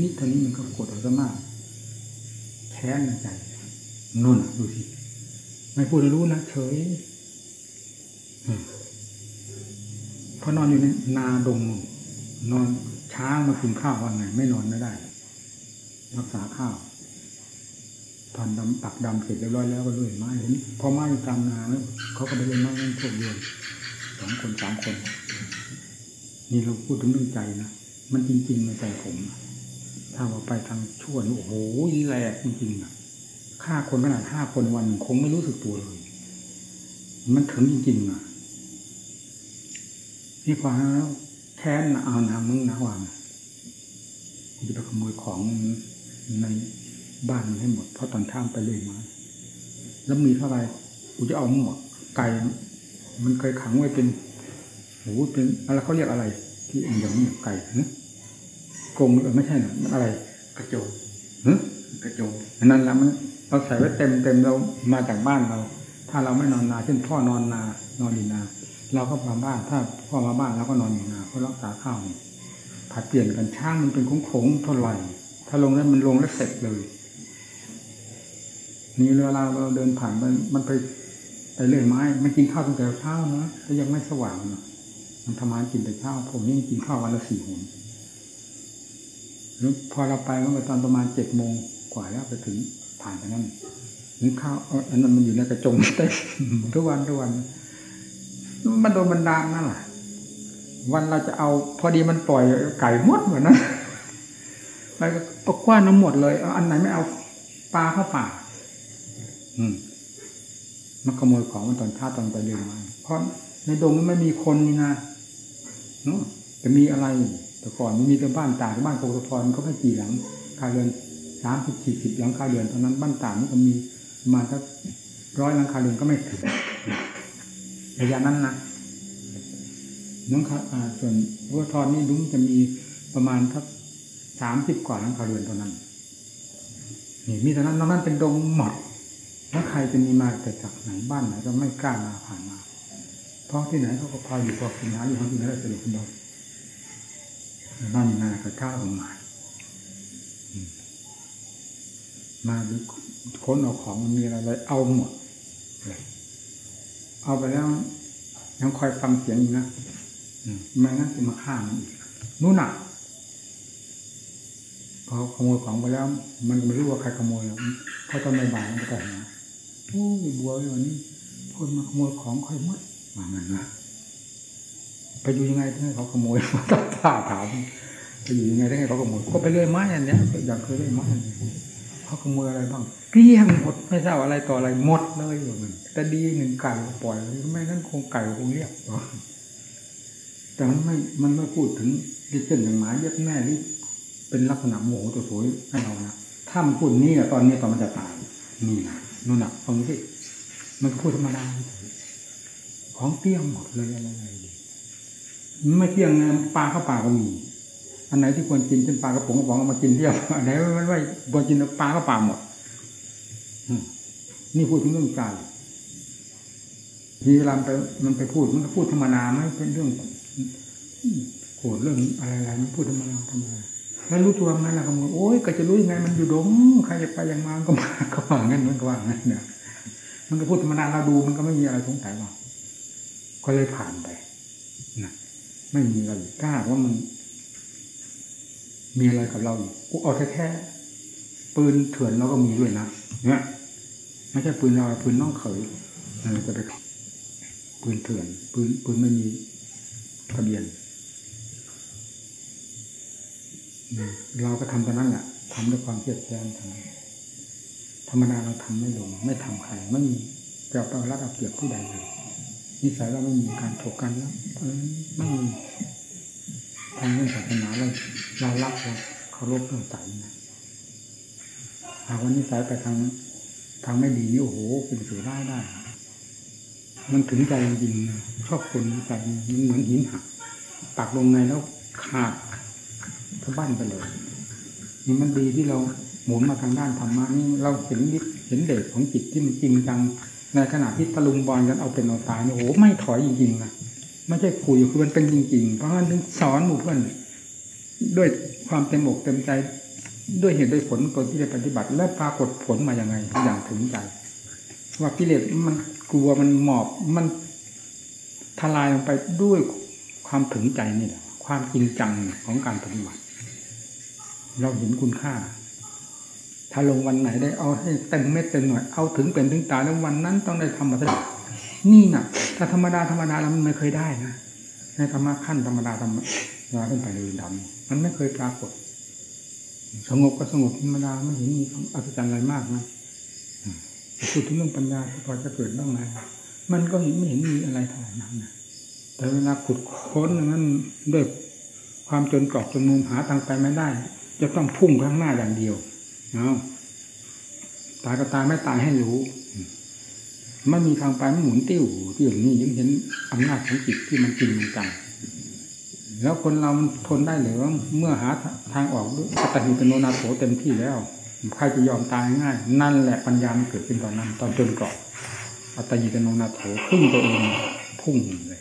นิดเท่านี้มันก็กดเอาซะมาก แค้นในใจนุ่นดูสิไม่พูดรู้นะเฉยเพราะนอนอยู่ในนาดงนอนช้างมากินข้าวว่าไง ไม่นอนไม่ได้ รักษาข้าวผ่อนดำปักดำเสร็จเรียบร้อยแล้วก็เลยไม้เห็นพอไม้ตามนาแล้วเขาก็ไปเลยไม้นั่นพวกเดียวสองคนสามคน นี่เราพูดถึงเรื่องใจนะมันจริงๆในใจผมนะ ถ้าว่าไปทางชั่วนี่โอ้โหแหลกจริงๆนะฆ่าคนขนาดห้าคนวันหนึ่งคงไม่รู้สึกตัวเลย มันถึงจริงๆนะนี่ความแล้วแค้นเอานามึงนะวางจะไปขโมยของในบ้านมันให้หมด เพราะตอนข้ามไปเลยมา แล้วมีเท่าไหร่กูจะเอาหมดไก่มันเคยขังไว้เป็นโอ้โหเป็นอะไรเขาเรียกอะไร ที่อย่างนี้ไก่เนะ กรงเออไม่ใช่นะมันอะไร กระโจมฮะกระโจมอันนั้นแหละมันเราใส่ไว้เต็มเต็มเรามาจากบ้านเรา ถ้าเราไม่นอนนาเช่นพ่อนอนนานอนอยู่นา เราก็มาบ้าน ถ้าพ่อมาบ้านเราก็นอนอยู่นาเพราะรักษาข้าวนี่ผัดเปลี่ยนกันช่างมันเป็นโค้งๆเท่าไหร่ถ้าลงแล้วมันลงแล้วเสร็จเลยนี่เวลาเราเดินผ่านมันมันไปไปเลื่อยไม้มันกินข้าวตั้งแต่เช้านะแต่ยังไม่สว่างนะมันทำงานกินแต่เช้าผมนี่กินข้าววันละสี่หนแล้ว พอเราไปเมื่อตอนประมาณเจ็ดโมงกว่าแล้วไปถึงผ่านไปนั่นนี่ข้าวอันนั้นมันอยู่ในกระจงเต็มทุกวันทุกวัน มันโดนบันดาลนั่นแหละวันเราจะเอา พอดีมันปล่อยไก่หมดเหมือนนั้นไปก็กว้านน้ำหมดเลยอันไหนไม่เอาปลาเข้าป่า อืมมันขโมยของมันตอนเช้าตอนไปเรียนมาเพราะในดงนี้ไม่มีคนนี่นะเนาะจะมีอะไร แต่ก่อนมันมีแต่บ้านต่างบ้านโคกศพรก็ไม่กี่หลังคาเรือนสามสิบสี่สิบหลังคาเรือนเท่านั้นบ้านต่างมันก็มีประมาณสักร้อยหลังคาเรือนก็ไม่ถึงระยะนั้นนะน้องคาอ่าส่วนโกศพรนี่ดุ้งจะมีประมาณสักสามสิบกว่าหลังคาเรือนเท่านั้นนี่มีเท่นั้นนอกนั้นเป็นดงหมดแล้วใครจะมีมาแต่จากไหนบ้านไหนก็ไม่กล้ามาผ่านมา เพราะที่ไหนเขาก็พาอยู่พอกินหาอยู่ทั้งที่ไหนได้สะดวกสบาย บ้านนาก็ก้าวลงมาอืมาดูค้นเอาของมันมีอะไรเอาหมดเลยเอาไปแล้วยังคอยฟังเสียงอยู่นะไม่งั้นจะมาฆ่ามันอีกนู่นน่ะพอขโมยของไปแล้ว มันไม่รู้ว่าใครขโมยเพราะตอนบ่ายๆมันก็แต่นะโอ้ยบัววันนี้คนมาขโมยของใครหมดว่างั้นนะ ไปอยู่ยังไงถึงให้เขาขโมยต้องถาถามไปอยู่ยังไงถึงให้เขาขโมยก็ไปเรื่อยไม้อันเนี้ยอยากเคยเรื่อยไม้อันเนี้ยเขาขโมยอะไรบ้างเกลี้ยงหมดไม่ทราบอะไรต่ออะไรหมดเลยว่ามันแต่ดีหนึ่งไก่ปล่อยไม่งั้นคงไก่คงเรียกแต่มันไม่มันไม่พูดถึงดิเช่นอย่างหมาเย็บแม่นี่เป็นลักษณะโมโหตัวโสยให้เรานะถ้ามันพูดนี่ตอนนี้ตอนมันจะตายนี่นะนู่นน่ะฟังสิมันก็พูดธรรมดาของเตี้ยงหมดเลยอะไรอะ ไม่เที่ยงนะปลาเข้าปาก็มีอันไหนที่ควรกินเช่นปลากระป๋องกระป๋องเอามากินเที่ยวอันไหนมันไม่ควรกินปลาเข้าป่าหมดนี่พูดถึงเรื่องกายมีเวลาไปมันไปพูดมันก็พูดธรรมดาไม่เป็นเรื่องโกรธเรื่องอะไรๆมันพูดธรรมดาธรรมดาแล้วรู้ตัวไหมล่ะก็บอกโอ้ยก็จะรู้ยังไงมันอยู่ดงใครจะไปอยังมาก็มาก็ว่างั้นมันก็ว่างั้นเนี่ยมันก็พูดธรรมดาเราดูมันก็ไม่มีอะไรสงสัยหรอกก็เลยผ่านไป ไม่มีอะไรกล้าว่ามัน มีอะไรกับเราอีกกูเอาแค่ๆปืนเถื่อนเราก็มีด้วยนะเนี่ยไม่ใช่ปืนเราปืนน้องเขยเออจะไปปืนเถื่อนปืนปืนไม่มีทะเบียนเราก็ทำกันนั้นแหละทำด้วยความเครียดแค้นทำธรรมดาเราทำไม่ลง ไม่ทำใครไม่มีจะเอารัดเอาเปรียบผู้ใดเลย นิสัยเราไม่มีการถกกันแล้วไม่มีทางเรื่องศาสนาเราเรารักเราเคารพเรื่องใจนะหากวันนี้สายไปทางทางไม่ดีนี่โอ้โหเป็นสื่อได้ได้ มันถึงใจจริงๆนชอบคนใจมันเหมือนหินหักปักลงในแล้วขาดทะบั้นไปเลยนี่มันดีที่เราหมุนมาทางด้านธรรมะนี่เราเห็นเห็นเดชของจิตที่มันจริงจัง ในขณะที่ตะลุมบอลกันเอาเป็นเอาตายเนี่ยโอ้โหไม่ถอยจริงๆนะไม่ใช่คุยคือมันเป็นจริง ๆ เพราะฉะนั้นสอนหมู่เพื่อนด้วยความเต็มอกเต็มใจ ด้วยเหตุด้วยผลตนที่ได้ปฏิบัติ และปรากฏผลมาอย่างไง อย่างถึงใจ ว่ากิเลสมันกลัวมันหมอบมันทลายลงไปด้วยความถึงใจนี่แหละความจริงจังของการปฏิบัติ เราเห็นคุณค่า ถ้าลงวันไหนได้เอาให้เต็มเม็ดเต็มหน่วย เอาถึงเป็นถึงตายแล้ววันนั้นต้องได้ทำมาสักนี่น่ะ ถ้าธรรมดาธรรมดาแล้วมันไม่เคยได้นะในธรรมะขั้นธรรมดาธรรมดาขึ้นไปเลยดำมันไม่เคยปรากฏ สงบก็สงบธรรมดาไม่เห็นมีอัศจรรย์อะไรมากนะพูดถึงเรื่องปัญญาที่พอจะเกิดบ้างไหมมันก็ไม่เห็นมีอะไรเท่านั้นนะแต่เวลาขุดค้นนั้นด้วยความจนกรอบจนมุมหาทางไปไม่ได้ จะต้องพุ่งข้างหน้าอย่างเดียว เอาตายก็ตายไม่ตายให้รู้ไม่มีทางไปมันหมุนติ้วที่อย่างนี้ยังเห็นอำนาจของจิตที่มันจริงจังแล้วคนเรามันทนได้หรือเมื่อหาทางออกด้วยอัตติเป็นโนนาโถเต็มที่แล้วใครจะยอมตายง่าย นั่นแหละปัญญามันเกิดขึ้นตอนนั้น ตอนจนเกรอบอัตติเป็นโนนาโถพึ่งตัวเองพุ่งเลย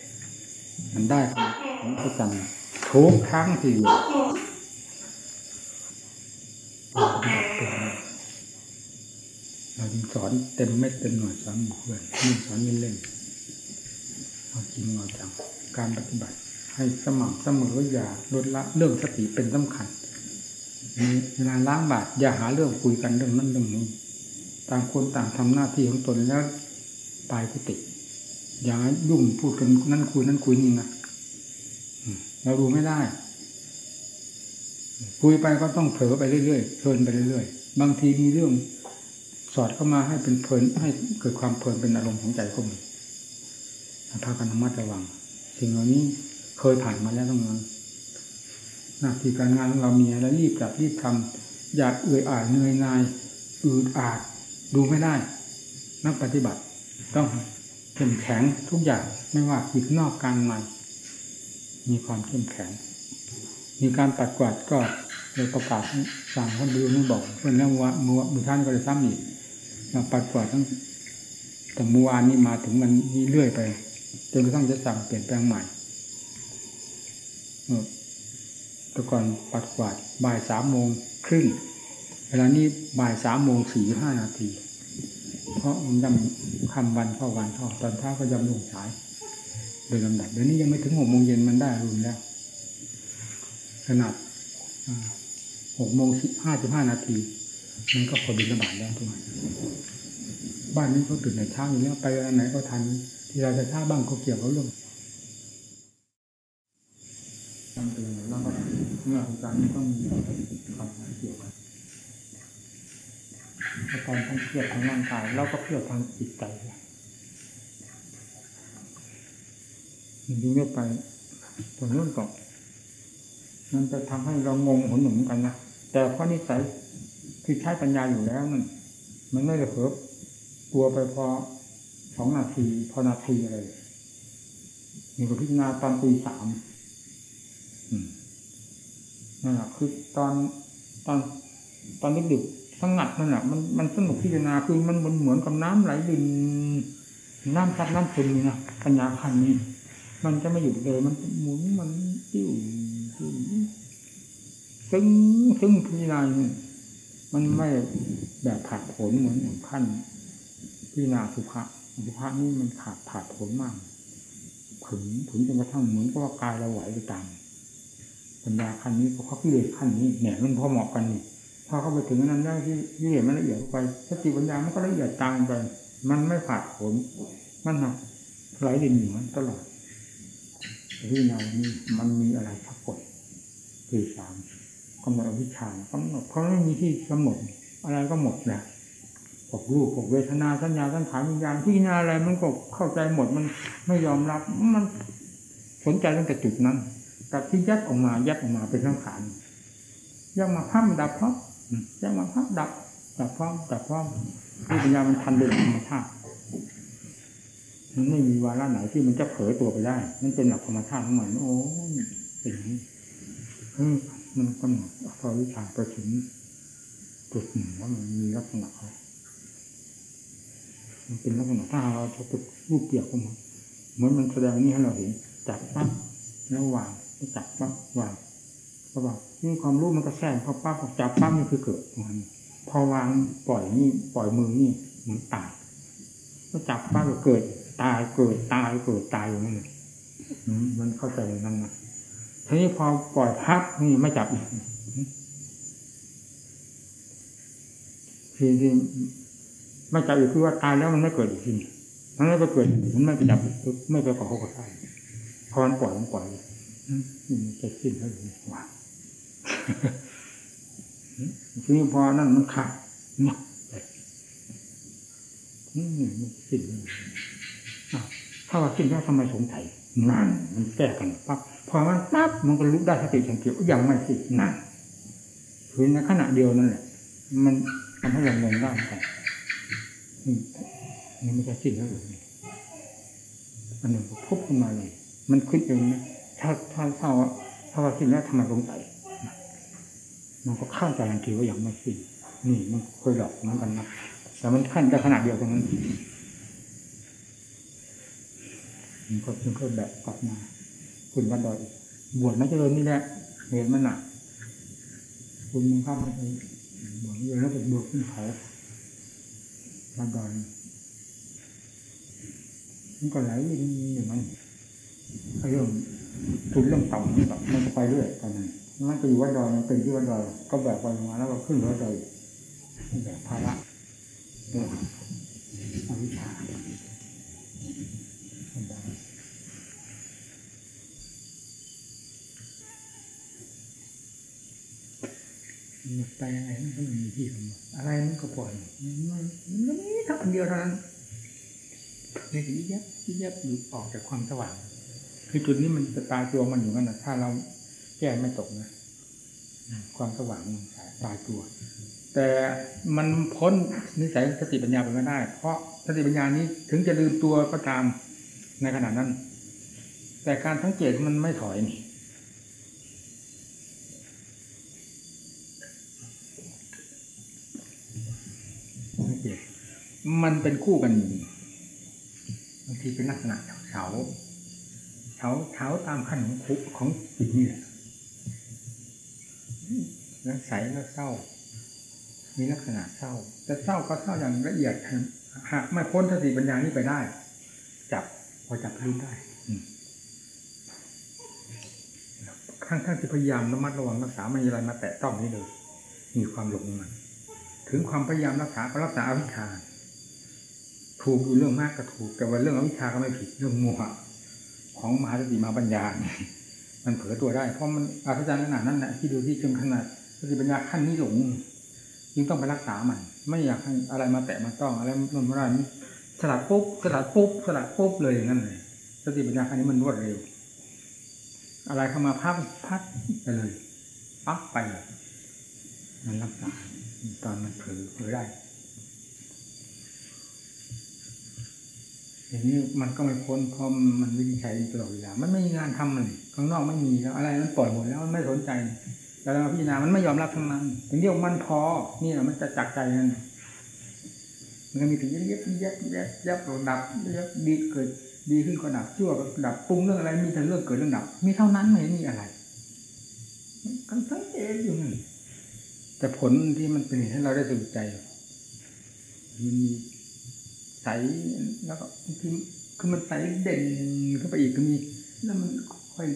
มันได้ของพระจันทร์ทุกครั้งที่อยู่ เราจึงสอนเต็มเม็ดเต็มหน่วยสอนเพื่อนนี่สอนเล่นๆเอาจริงเอาจังการปฏิบัติ ให้สม่ำเสมออย่าลดละเรื่องสติเป็นสำคัญมีเวลาล้างบาตรอย่าหาเรื่องคุยกันเรื่องนั้นเรื่องนี้ต่างคนต่างทำหน้าที่ของตนแล้วตายกุฏิอย่ายุ่งพูดกันนั่นคุยนั่นคุยนี่นะเราดูไม่ได้ คุยไปก็ต้องเผลอไปเรื่อยๆเพลินไปเรื่อยๆ บางทีมีเรื่องสอดเข้ามาให้เป็นเพลินให้เกิดความเพลินเป็นอารมณ์ของใจก็มีพากันระมัดระวัง สิ่งเหล่านี้เคยผ่านมาแล้วทั้งนั้นหน้าที่การงานของเรามีแล้วรีบจับรีบทำอยากเอื่อยอ่ายเหนื่อยนายอืดอาดดูไม่ได้ นักปฏิบัติ ต้องเข้มแข็งทุกอย่างไม่ว่าจิตนอกการในมีความเข้มแข็ง มีการปัดกวาดก็เลยประกาศสั่งคนดูนี่บอกเพื่อนแล้วว่ามือมือท่านก็เลยซ้ำอีกมาปัดกวาดตั้งแต่เมื่อวานนี้มาถึงมันนี้เรื่อยไปจนกระทั่งจะสั่งเปลี่ยนแปลงใหม่แต่ก่อนปัดกวาดบ่ายสามโมงครึ่งเวลานี้บ่ายสามโมงสี่ห้านาที เพราะมันยำคำวันเข้าวันเข้าตอนเช้าก็ยำลงสาย โดยลำดับเดี๋ยวนี้ยังไม่ถึงหกโมงเย็นมันได้รุนแล้ว ขนาดหกโมงสิบห้าสิบห้านาทีมันก็พอบินระบาดแล้วทุกคนบ้านนี้เขาตื่นแต่เช้าอยู่แล้วไปอันไหนก็ทัน ที่เราจะช้าบ้างก็เกี่ยวกับเรื่องการตื่นแล้วก็เมื่อของการก็มีความเกี่ยวกันตอนทั้งเครียดทางร่างกายเราก็เครียดทางจิตใจยิ่งเยอะไปผลนู่นก็ มันจะทำให้เรางงหนหนุนกันนะแต่เพราะนิสัยคือใช้ปัญญาอยู่แล้วนั่นมันไม่ได้เพิ่มตัวไปพอสองนาที พอนาทีอะไรมีก็พิจารณาตอนตีสามนั่นแหละคือตอนตอนตอนดึกๆสงัดนั่นแหละมันมันสนุกพิจารณาคือมันมันเหมือนกับน้ำไหลดิน น้ำซับน้ำซึมนี่นะปัญญาคันนี้ มันจะไม่หยุดเลยมันหมุนมันติ้วติ้ว ซึ่งซึ่งพิจารณาเนี่ยมันไม่แบบขาดผลเหมือนขั้นพิจารณาสุภาษสุภาษนี่มันขาดขาดผลมากผึงผึงจนกระทั่งเหมือนกับว่ากายเราไหวไปตามปัญญาขั้นนี้พอเขาพิเรศขั้นนี้เนี่ยมันพอเหมาะกันนี่พอเข้าไปถึงนั้นได้ที่พิเรศมันละเอียดไปสติปัญญามันก็ละเอียดตามไป มันไม่ขาดผลมันหนักไหลดินอยู่มันตลอดที่เรานี่มันมีอะไรปรากฏสี่สาม กำหนดอวิชชากำหนดเพราะไม่มีที่กำหนด อะไรก็หมดแหละพวกรูปพวกเวทนาสัญญาสังขารวิญญาณที่นาอะไรมันก็เข้าใจหมดมันไม่ยอมรับ มันสนใจตั้งแต่จุดนั้นกับที่ยัดออกมายัดออกมาเป็นสังขารยังมาพับดับพร้อมยังมาพับดับดับพร้อมดับพร้อมที่ปัญญามันทันเดินธรรมชาติมันไม่มีวาระไหนที่มันจะเผลอตัวไปได้ มันเป็นหลักธรรมชาติของมันโอ้เป็นอย่างนี้เมันกำหนดพอวิชาไปถึงจุดหนึ่งว่ามันมีลักษณะอะไรมันเป็นลักษณะถ้าเราจะเป็นรูปเกี่ยวกับมันเหมือนมันแสดงนี้ให้เราเห็นจับปั๊บแล้ววางจับปั๊บวางก็บอกนี่ความรู้มันก็แทรกพอปั๊บจับปั๊บนี่คือเกิดมันพอวางปล่อยนี่ปล่อยมือนี่เหมือนตายก็จับปั๊บก็เกิด ตายเกิดตายเกิดตายอย่างนั้นมันเข้าใจอย่างนั้นนะ ทีนี้พอปล่อยพักนี่ไม่จับทีที่ไม่จับอีกคือว่าตายแล้วมันไม่เกิดอีกทีมันไม่ไปเกิดมันไม่ไปจับไม่ไปก่อเขาก็ได้พอมันปล่อยมันปล่อยมันจะสิ้นแล้วหรือว่าทีนี้พอนั่นมันขาดเนี่ยนี่มันสิ้นแล้วถ้าว่าสิ้นแล้วทำไมสงสัย นั่นมันแก้กันปั๊บพอมันปั๊บมันก็รู้ได้สติสังเกตยังไม่สินั่นคือในขณะเดียวนั่นแหละ มันทำให้เรางงได้แต่นี่ไม่ใช่สิ้นแล้วหรืออันหนึ่งก็พุบขึ้นมาเลยมันขึ้นเองนะถ้าถ้าถ้าว่าถ้าว่าสิ้นแล้วทำไมสงสัยมันก็ข้าใจทันทีว่ายังไม่สิ้นนี่มันเคยหลอกเหมือนกันนะแต่มันขั้นแต่ขนาดเดียวตรงนั้น มันก็มันก็แบบกลับมาคุณวันดอยบวชนักเจริญนี่แหละเห็นมันหนักคุณมึงเข้ามไปบวชแล้วไปบวชขึ้นเขาวันดอยมันก็ไหลอย่างนั้นเรื่องทุนเรื่องต่ำนี่แบบมันไปเรื่อยตอนนั้นมันจะอยู่วัดดอยมันเป็นที่วัดดอยก็แบกไปมาแล้วก็ขึ้นวัดดอยแบกภาระเรื่องอวิชชา ไปอะไรมันก็ไม่มีที่กำหนดอะไรมันก็ปล่อยมันมันมีทั้งอันเดียวเท่านั้นเลยยิบยับยิบยับหลุดออกจากความสว่าง คือจุดนี้มันจะตายตัวมันอยู่นั่นนะถ้าเราแก้ไม่ตกนะความสว่างมันตายตัว แต่มันพ้นนิสัยสติปัญญาไปไม่ได้ เพราะสติปัญญานี้ถึงจะลืมตัวก็ตามในขณะนั้น แต่การสังเกตมันไม่ถอยนี่ มันเป็นคู่กันบางทีเป็นลักษณะเฉาเฉาเฉาตามขั้นของคุของจิตนี่แหละแล้วใสแล้วเศร้า มีลักษณะเศร้า แต่เศร้าก็เศร้าอย่างละเอียดหากไม่พ้นสติปัญญานี้ไปได้ จับพอจับรู้ได้ข้างข้างที่พยายามระมัดระวังรักษาไม่มีอะไรมาแตะต้องนี่เลย มีความหลงมัน ถึงความพยายามรักษาก็รักษาอวิชชา ถูกอยู่เรื่องมากก็ถูก แต่ว่าเรื่องอวิชาก็ไม่ผิดเรื่องมัวของมหาสติมาปัญญามันเผลอตัวได้เพราะมันอาจารย์ขนาดนั้นแหละที่ดูที่จนขนาดสติปัญญาขั้นนี้หลงยิ่งต้องไปรักษามัน ไม่อยากให้อะไรมาแตะมาต้องอะไรมันไม่ได้สลัดปุ๊บสลัดปุ๊บสลัดปุ๊บเลยอย่างนั้นเลยสติปัญญาขั้นนี้มันรวดเร็ว อะไรเข้ามาพับพัดไปเลยปั๊บไปมันรักษาตอนมันเผลอเผลอได้ อย่างนี้มันก็ไม่พ้นเพราะมันวินิจฉัยตลอดเวลา มันไม่มีงานทำเลยข้างนอกไม่มีแล้วอะไรมันปล่อยหมดแล้วมันไม่สนใจแต่เราพิจารณามันไม่ยอมรับทั้งนั้นถึงเรียกว่มันพอนี่แหละมันจะจักใจนั่นมันก็มีถึงเย็บเย็บเย็บเย็บเย็บดับเย็บดีเกิดดีขึ้นก็ดับชั่วก็ดับปรุงเรื่องอะไรมีแต่เรื่องเกิดเรื่องดับ มีเท่านั้นไม่มีอะไรกันทั้งเองอยู่นั่นแต่ผลที่มันเป็นให้เราได้สนใจมันมี ใสแล้วก็คือคือมันใสเด่นขึ้นไปอีกก็มีแล้วมันค่อย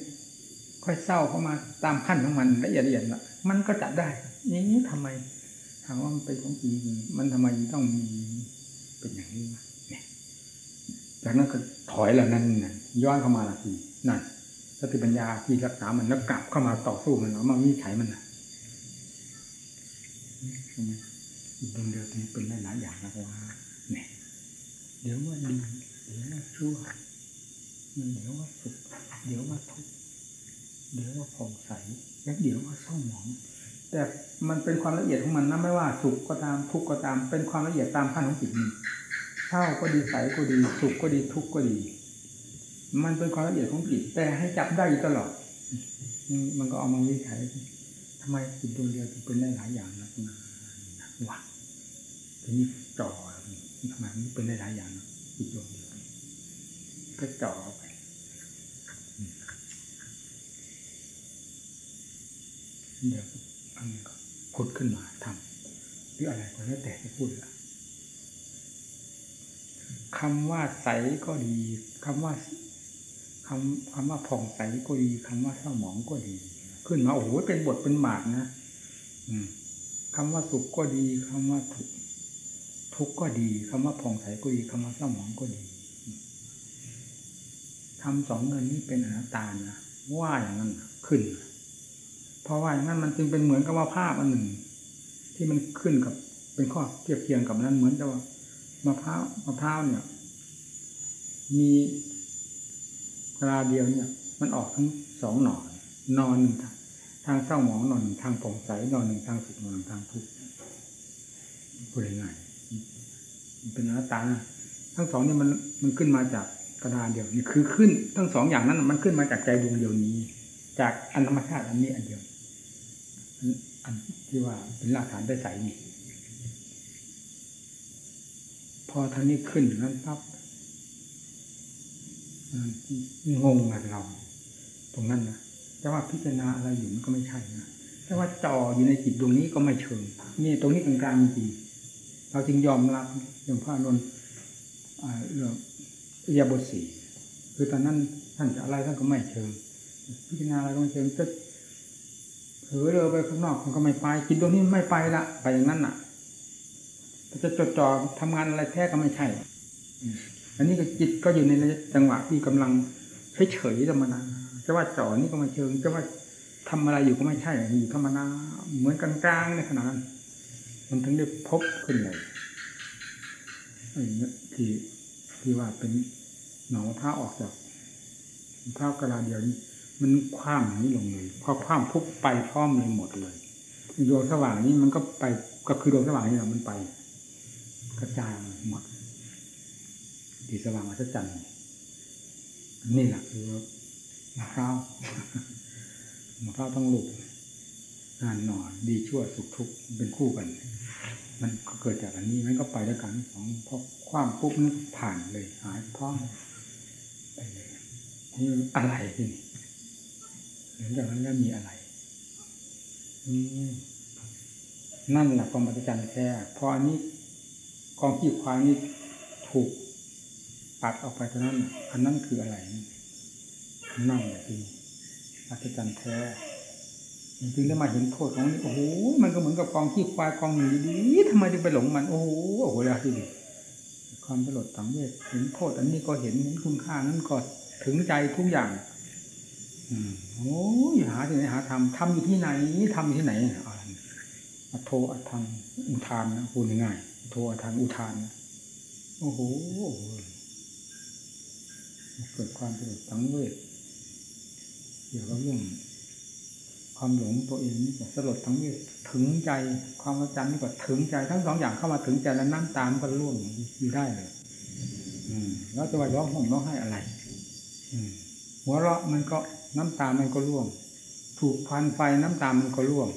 ค่อยเศร้าเข้ามาตามขั้นของมันละเอียดละเอียดละมันก็จัดได้นี้ทำไมถามว่ามันเป็นของจริงมันทำไมต้องมีเป็นอย่างนี้วะเนี่ยจากนั้นก็ถอยแล้วนั่นนั่นย้อนเข้ามาละทีนั่นสติปัญญาที่รักษามันแล้วกลับเข้ามาต่อสู้มันแล้วมาวิจัยมันนะทำไมดวงเดียวนี้เป็นหลายๆอย่างนะว่าเนี่ย เดี๋ยวว่าดี เดี๋ยวว่าชั่วเดี๋ยวว่าสุขเดี๋ยวว่าทุกข์เดี๋ยวว่าผ่องใสแล้วเดี๋ยวว่าเศร้าหมอง แต่มันเป็นความละเอียดของมันนะไม่ว่าสุขก็ตามทุกข์ก็ตาม เป็นความละเอียดตามขั้นของจิตเศร้าก็ดีใสก็ดี สุขก็ดีทุกข์ก็ดี มันเป็นความละเอียดของจิตแต่ให้จับได้ตลอดมันก็เอามาวิจัยทำไมจิตดวงเดียวถึงเป็นได้หลายอย่างนะวะทีนี้จ่อ ทำไมมันเป็นได้หลายอย่างนะจิตดวงเดียวก็จ่อไปเดี๋ยวอันนี้ก็พุดขึ้นมาทำหรืออะไรก็แล้วแต่จะพูดละคำว่าใสก็ดีคำว่าคำคำว่าผ่องใสก็ดีคำว่าเศร้าหมองก็ดี ขึ้นมาโอ้โหเป็นบทเป็นหมากนะคำว่าสุขก็ดีคำว่า ทุกข์ก็ดีคำว่าผ่องใสก็ดีคำว่าเศร้าหมองก็ดีทำสองเงินนี้เป็นอนัตตานะว่าอย่างนั้นขึ้น เพราะว่าอย่างนั้นมันจึงเป็นเหมือนกับว่าภาพอันหนึ่ง ที่มันขึ้นกับ เป็นข้อเทียบเคียงกับนั้นเหมือนกับว่ามะพร้าวมะพร้าวเนี่ย มีกราเดียวเนี่ย มันออกทั้งสองหนอนอนหนึ่งทางเศร้าหมองนอนหนึ่งทางผ่องใสนอนหนึ่งทางสุขนอนหนึ่งทางทุกข์พูดง่ายๆ เป็นอนัตตานะทั้งสองเนี่ยมันมันขึ้นมาจากกระดาษเดียวนี่คือขึ้น ทั้งสองอย่างนั้น มันขึ้นมาจากใจดวงเดียวนี้ จากอันธรรมชาติอันนี้อันเดียวอันที่ว่าเป็นรากฐานได้ใสนี่พอท่านนี้ขึ้นนั้นปั๊บงงกับเรา ตรงนั้นนะแต่ว่าพิจารณาอะไรอยู่มันก็ไม่ใช่นะแต่ว่าจ่ออยู่ในจิตดวงนี้ก็ไม่เชิงนี่ตรงนี้กลางๆจริงเราจึงยอมรับ อย่างพระนนอ่าเรื่องอิยาบทสีคือตอนนั้นท่านจะอะไรท่านก็ไม่เชิง พิจารณาอะไรก็ไม่เชิงจะเผลอเลยไปข้างนอกมันก็ไม่ไปจิตดวงนี้ไม่ไปละไปอย่างนั้นน่ะจะจดจ่อทำงานอะไรแท้ก็ไม่ใช่ อันนี้ก็จิตก็อยู่ในจังหวะที่กำลังเฉยๆธรรมดาจะว่าจ่อนี่ก็ไม่เชิงจะว่าทำอะไรอยู่ก็ไม่ใช่อยู่ธรรมดาเหมือนกลางๆในขณะนั้นมันถึงได้พบขึ้นเลย ที่ที่ว่าเป็นหนองมะพร้าออกจากมะพร้ากระดาษเดียวนี้มันคว้างอย่างนี้ลงเลย พอคว้างปุ๊บไปพร้อมเลยหมดเลยดวงสว่างนี้มันก็ไปก็คือดวงสว่างนี่แหละมันไป กระจายหมดดีสว่างอัศจรรย์นี่แหละคือมะพร้าวมะพร้าวต้องลูกงานหน่อดีชั่วสุขทุกข์เป็นคู่กัน มันก็เกิดจากอันนี้มันก็ไปด้วยกันสองพอคว้างปุ๊บมันก็ผ่านเลย หายพร้อมไปเลยนี่อะไรที่นี่หลังจากนั้นแล้วมีอะไรอืนั่นแหละความอัศจรรแท้พออันนี้กองขี้ควายนี่ถูกปัดออกไปเท่านั้น อันนั้นคืออะไรนั่นแหละคืออัศจรรแท้ จึงได้มาเห็นโทษของนี่โอ้โหมันก็เหมือนกับกองขี้ควายกองหนึ่งดีๆทำไมถึงไปหลงมัน โอ้โหโอ้โหแล้วที่ดีความสลดสังเวชเห็นโทษอันนี้ก็เห็นเห็นคุณค่านั้นก็ถึงใจทุกอย่างอโอ้ยหาที่ไหนหาทำทำอยู่ที่ไหนทำอยู่ที่ไหนอะไรอัโทอัทธังอุทานนะพูดง่ายโทอัทธังอุทานนะโอ้โหเกิดความสลดสังเวชเกี่ยวกับเรื่อง ความหลงตัวเองนี่สลดทั้งเวชถึงใจความประจันนี่ก็ถึงใจทั้งสองอย่างเข้ามาถึงใจแล้วน้ำตามก็ร่วงอยู่ได้เลย อืม แล้วจะว่าร้องห่มร้องไห้อะไร อืม หัวเราะมันก็น้ำตามันก็ร่วง ถูกพันไฟน้ำตามันก็ร่วง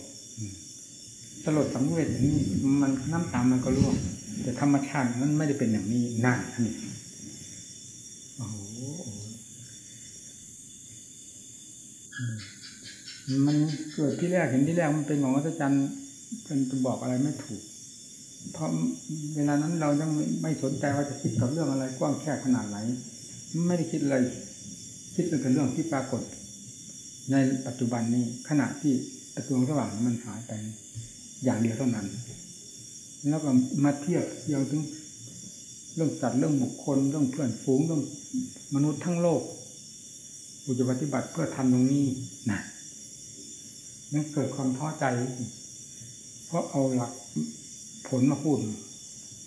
สลดสังเวชอย่างนี้มันน้ำตามันก็ร่วง แต่ธรรมชาติมันไม่ได้เป็นอย่างนี้นั่นนี่โอ้โห มันเกิดที่แรกเห็นที่แรกมันเป็นของอัศจรรย์จนจะบอกอะไรไม่ถูก เพราะเวลานั้นเรายังไม่ไม่สนใจว่าจะคิดกับเรื่องอะไรกว้างแค่ขนาดไหน ไม่ได้คิดอะไร คิดแต่เรื่องที่ปรากฏ ในปัจจุบันนี้ขณะที่ดวงสว่างมันหายไป อย่างเดียวเท่านั้น แล้วก็มาเทียบเทียงถึงเรื่องจัดเรื่องบุคคลเรื่องเพื่อนฝูงเรื่องมนุษย์ทั้งโลกกูจะปฏิบัติเพื่อทำตรงนี้นะ นั่นเกิดความท้อใจ เพราะเอาหลักผลมาพูด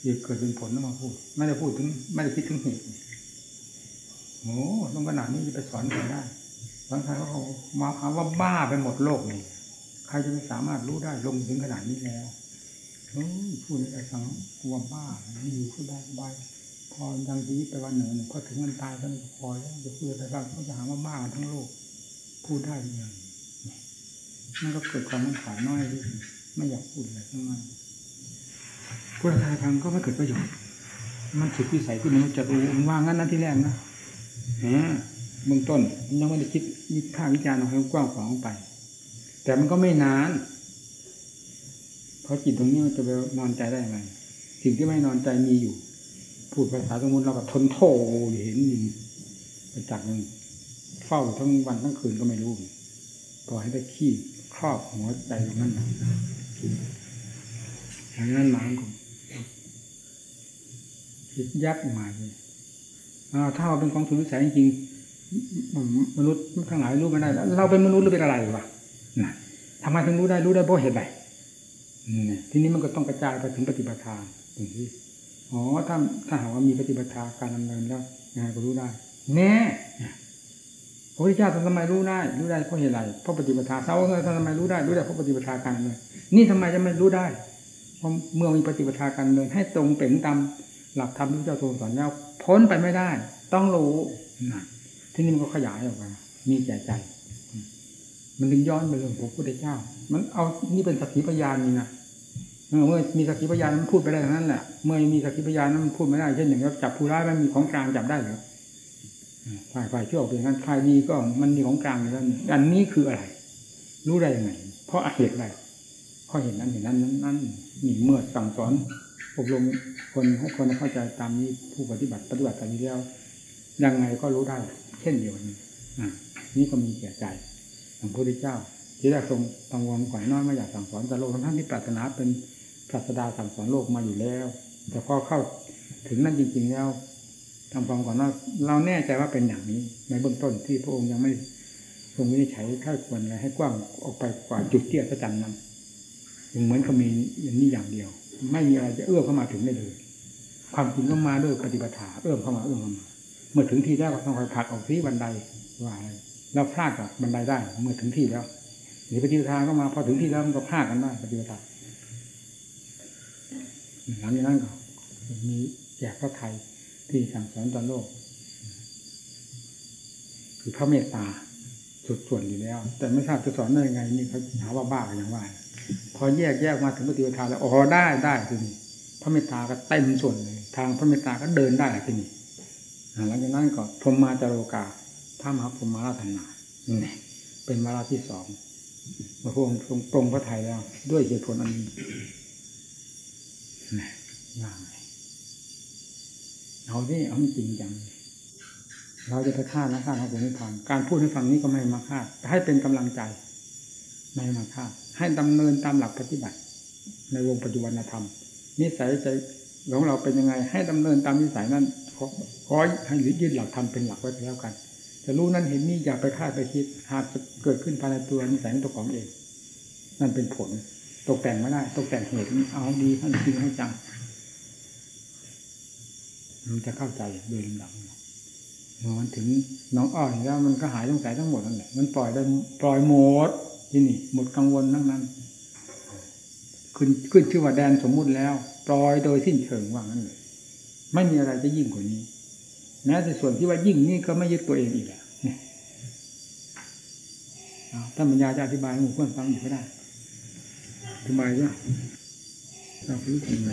เหตุเกิดเป็นผลแล้วมาพูด ไม่ได้พูดถึง ไม่ได้คิดถึงเหตุโอ้ต้องขนาดนี้จะไปสอนใครได้บางครั้งเขามาหาว่าบ้าไปหมดโลกนี่ใครจะไม่สามารถรู้ได้ลงถึงขนาดนี้แล้วโอ้ยพูดอะไรสังกลัวบ้าอยู่ก็ได้สบายพอยังชีวิตไปวันหนึ่งพอถึงวันตายก็พอแล้วจะพูดอะไรบ้างเขาจะหาว่าบ้าทั้งโลก พูดได้ยังไง มันก็เกิดความมันขาน้อยที่ไม่อยากพูดอะไรทั้งนั้นพูดอะไรทางก็ไม่เกิดประโยชน์ มันสุดวิสัยที่มนุษย์จะรู้มันว่างั้นนะที่แรกนะฮะเบื้องต้นมันยังไม่ได้คิดวิพากษ์วิจารณ์เอาให้กว้างขวางไป แต่มันก็ไม่นาน เพราะจิตตรงนี้มันจะไปนอนใจได้ยังไงสิ่งที่ไม่นอนใจมีอยู่ พูดภาษาสมมติเราก็ทนโทเห็นยินไปจักมันเฝ้าทั้งวันทั้งคืนก็ไม่รู้ปล่อยให้ได้ขี้ ครอบหัวใจตรงนั้นนะอย่างนั้นหมาของคิดยักมาเลยอ่าถ้าเราเป็นของสุดวิสัยจริงๆมนุษย์ทั้งหลายรู้ไม่ได้แล้วเราเป็นมนุษย์หรือเป็นอะไรวะนะทำไมถึงรู้ได้รู้ได้เพราะเหตุใดทีนี้มันก็ต้องกระจายไปถึงปฏิปทาตรงที่อ๋อถ้าถ้าหากว่ามีปฏิปทาการดำเนินแล้วงไงก็รู้ได้ แน่ พระพุทธเจ้าท่านทำไมรู้ได้รู้ได้เพราะเหตุไรเพราะปฏิปทาสาวกท่านทำไมรู้ได้รู้ได้เพราะปฏิปทาการดำเนินนี่ทำไมจะไม่รู้ได้เพราะเมื่อมีปฏิปทาการดำเนินให้ตรงเป็นตามหลักธรรมที่พระเจ้าทรงสอนแล้วพ้นไปไม่ได้ ต้องรู้นะที่นี่มันก็ขยายออกมามีแก่ใจ มันถึงย้อนไปเรื่องพระพุทธเจ้า มันเอานี่เป็นสักขีพยานนี่นะเมื่อมีสักขีพยานมันพูดไปได้ทั้งนั้นแหละเมื่อมีสักขีพยานนั้นมันพูดไม่ได้เช่นอย่างเราจับผู้ร้ายมันมีของกลางจับได้หรือ ฝ่ายฝ่ายชั่วเป็นงั้นฝ่ายดีก็มันมีของกลางอยู่แล้วอันนี้คืออะไร รู้ได้ยังไง เพราะเหตุอะไรเพราะเหตุนั้นเหตุนั้นนั้นนั้นนี่เมื่อสั่งสอนอบรมคนให้คนเข้าใจตามนี้ผู้ปฏิบัติปฏิบัติตามนี้แล้วยังไงก็รู้ได้ เช่นเดียวนอ่นี่ก็มีแก่ใจของพระพุทธเจ้า ที่แรกทรงตังวรขวายน้อยไม่อยากสั่งสอนแต่โลกทั้งที่ปรารถนาเป็นศาสดาสั่งสอนโลกมาอยู่แล้ว แต่พอเข้าถึงนั่นจริง ๆ แล้ว ทำความก่อนว่าเราแน่ใจว่าเป็นอย่างนี้ ในเบื้องต้นที่พระองค์ยังไม่ทรงวินิจฉัยถ้าควรอะไรให้กว้างออกไปกว่าจุดเที่อัศจรรย์นั้นยังเหมือนเขามีอย่างนี้อย่างเดียว ไม่มีอะไรจะเอื้อมเข้ามาถึงได้เลย ความจริงก็มาด้วยปฏิปทาเอื้อมเข้ามาเอื้อมเข้ามา เมื่อถึงที่แล้วก็ต้องคอยผลักออกที่บันไดว่าเราพลาดกับบันไดได้ เมื่อถึงที่แล้วหรือปฏิปทาก็มาพอถึงที่แล้วมันก็พลาดกันได้ปฏิปทาหลังจากนั้นก็มีแจกพระไทย ที่สั่งสอนต่อโลก คือพระเมตตาสุดส่วนอยู่แล้ว แต่ไม่ทราบจะสอนได้ยังไง นี่เขาหาว่าบ้าอย่างว่า พอแยกแยกมาถึงปฏิปทาแล้วอ๋อได้ได้ทีนี้พระเมตตาก็เต็มส่วนเลยทางพระเมตตาก็เดินได้ทีนี้หลังจากนั้นก็พรมมาจาโรกาถ้ามหาพรหมาราธนานี่เป็นวาระที่สองพระพุทธทรงปรงพระไทยแล้ว ด้วยเหตุผลอันนี้นี่ย่างไง เอาที่เอาจริงจัง เราจะไปคาดนะคาดของผมไม่ฟังการพูดให้ฟังนี้ก็ไม่มาคาดให้เป็นกำลังใจ ไม่มาคาดให้ดำเนินตามหลักปฏิบัติ ในวงปัจจุบันธรรม นิสัยใจของเราเป็นยังไง ให้ดำเนินตามนิสัยนั้นขอขอให้หรือยึดหลักธรรมเป็นหลักไว้แล้วกันจะรู้นั้นเห็นนี่อย่าไปคาดไปคิด หากจะเกิดขึ้นภายในตัวนิสัยของตัวของเองนั่นเป็นผล ตกแต่งไม่ได้ ตกแต่งเหตุเอาดีให้จริงให้จัง มันจะเข้าใจโดยลำดับมื่อมันถึงน้องอ้อยแล้วมันก็หายสงสัยทั้งหมดนั่นแหละมันปล่อยได้ปล่อยหมดที่นี่หมดกังวลทั้งนั้น ขึ้นขึ้นชื่อว่าแดนสมมุติแล้ว ปล่อยโดยสิ้นเชิงว่างั้นเลยไม่มีอะไรจะยิ่งกว่านี้แม้แต่ส่วนที่ว่ายิ่งนี่ก็ไม่ยึดตัวเองอีกแล้วอ้าวถ้าปัญญาจะอธิบายให้หมู่เพื่อนฟังอีกก็ได้อธิบายด้วยเรารู้ทำไง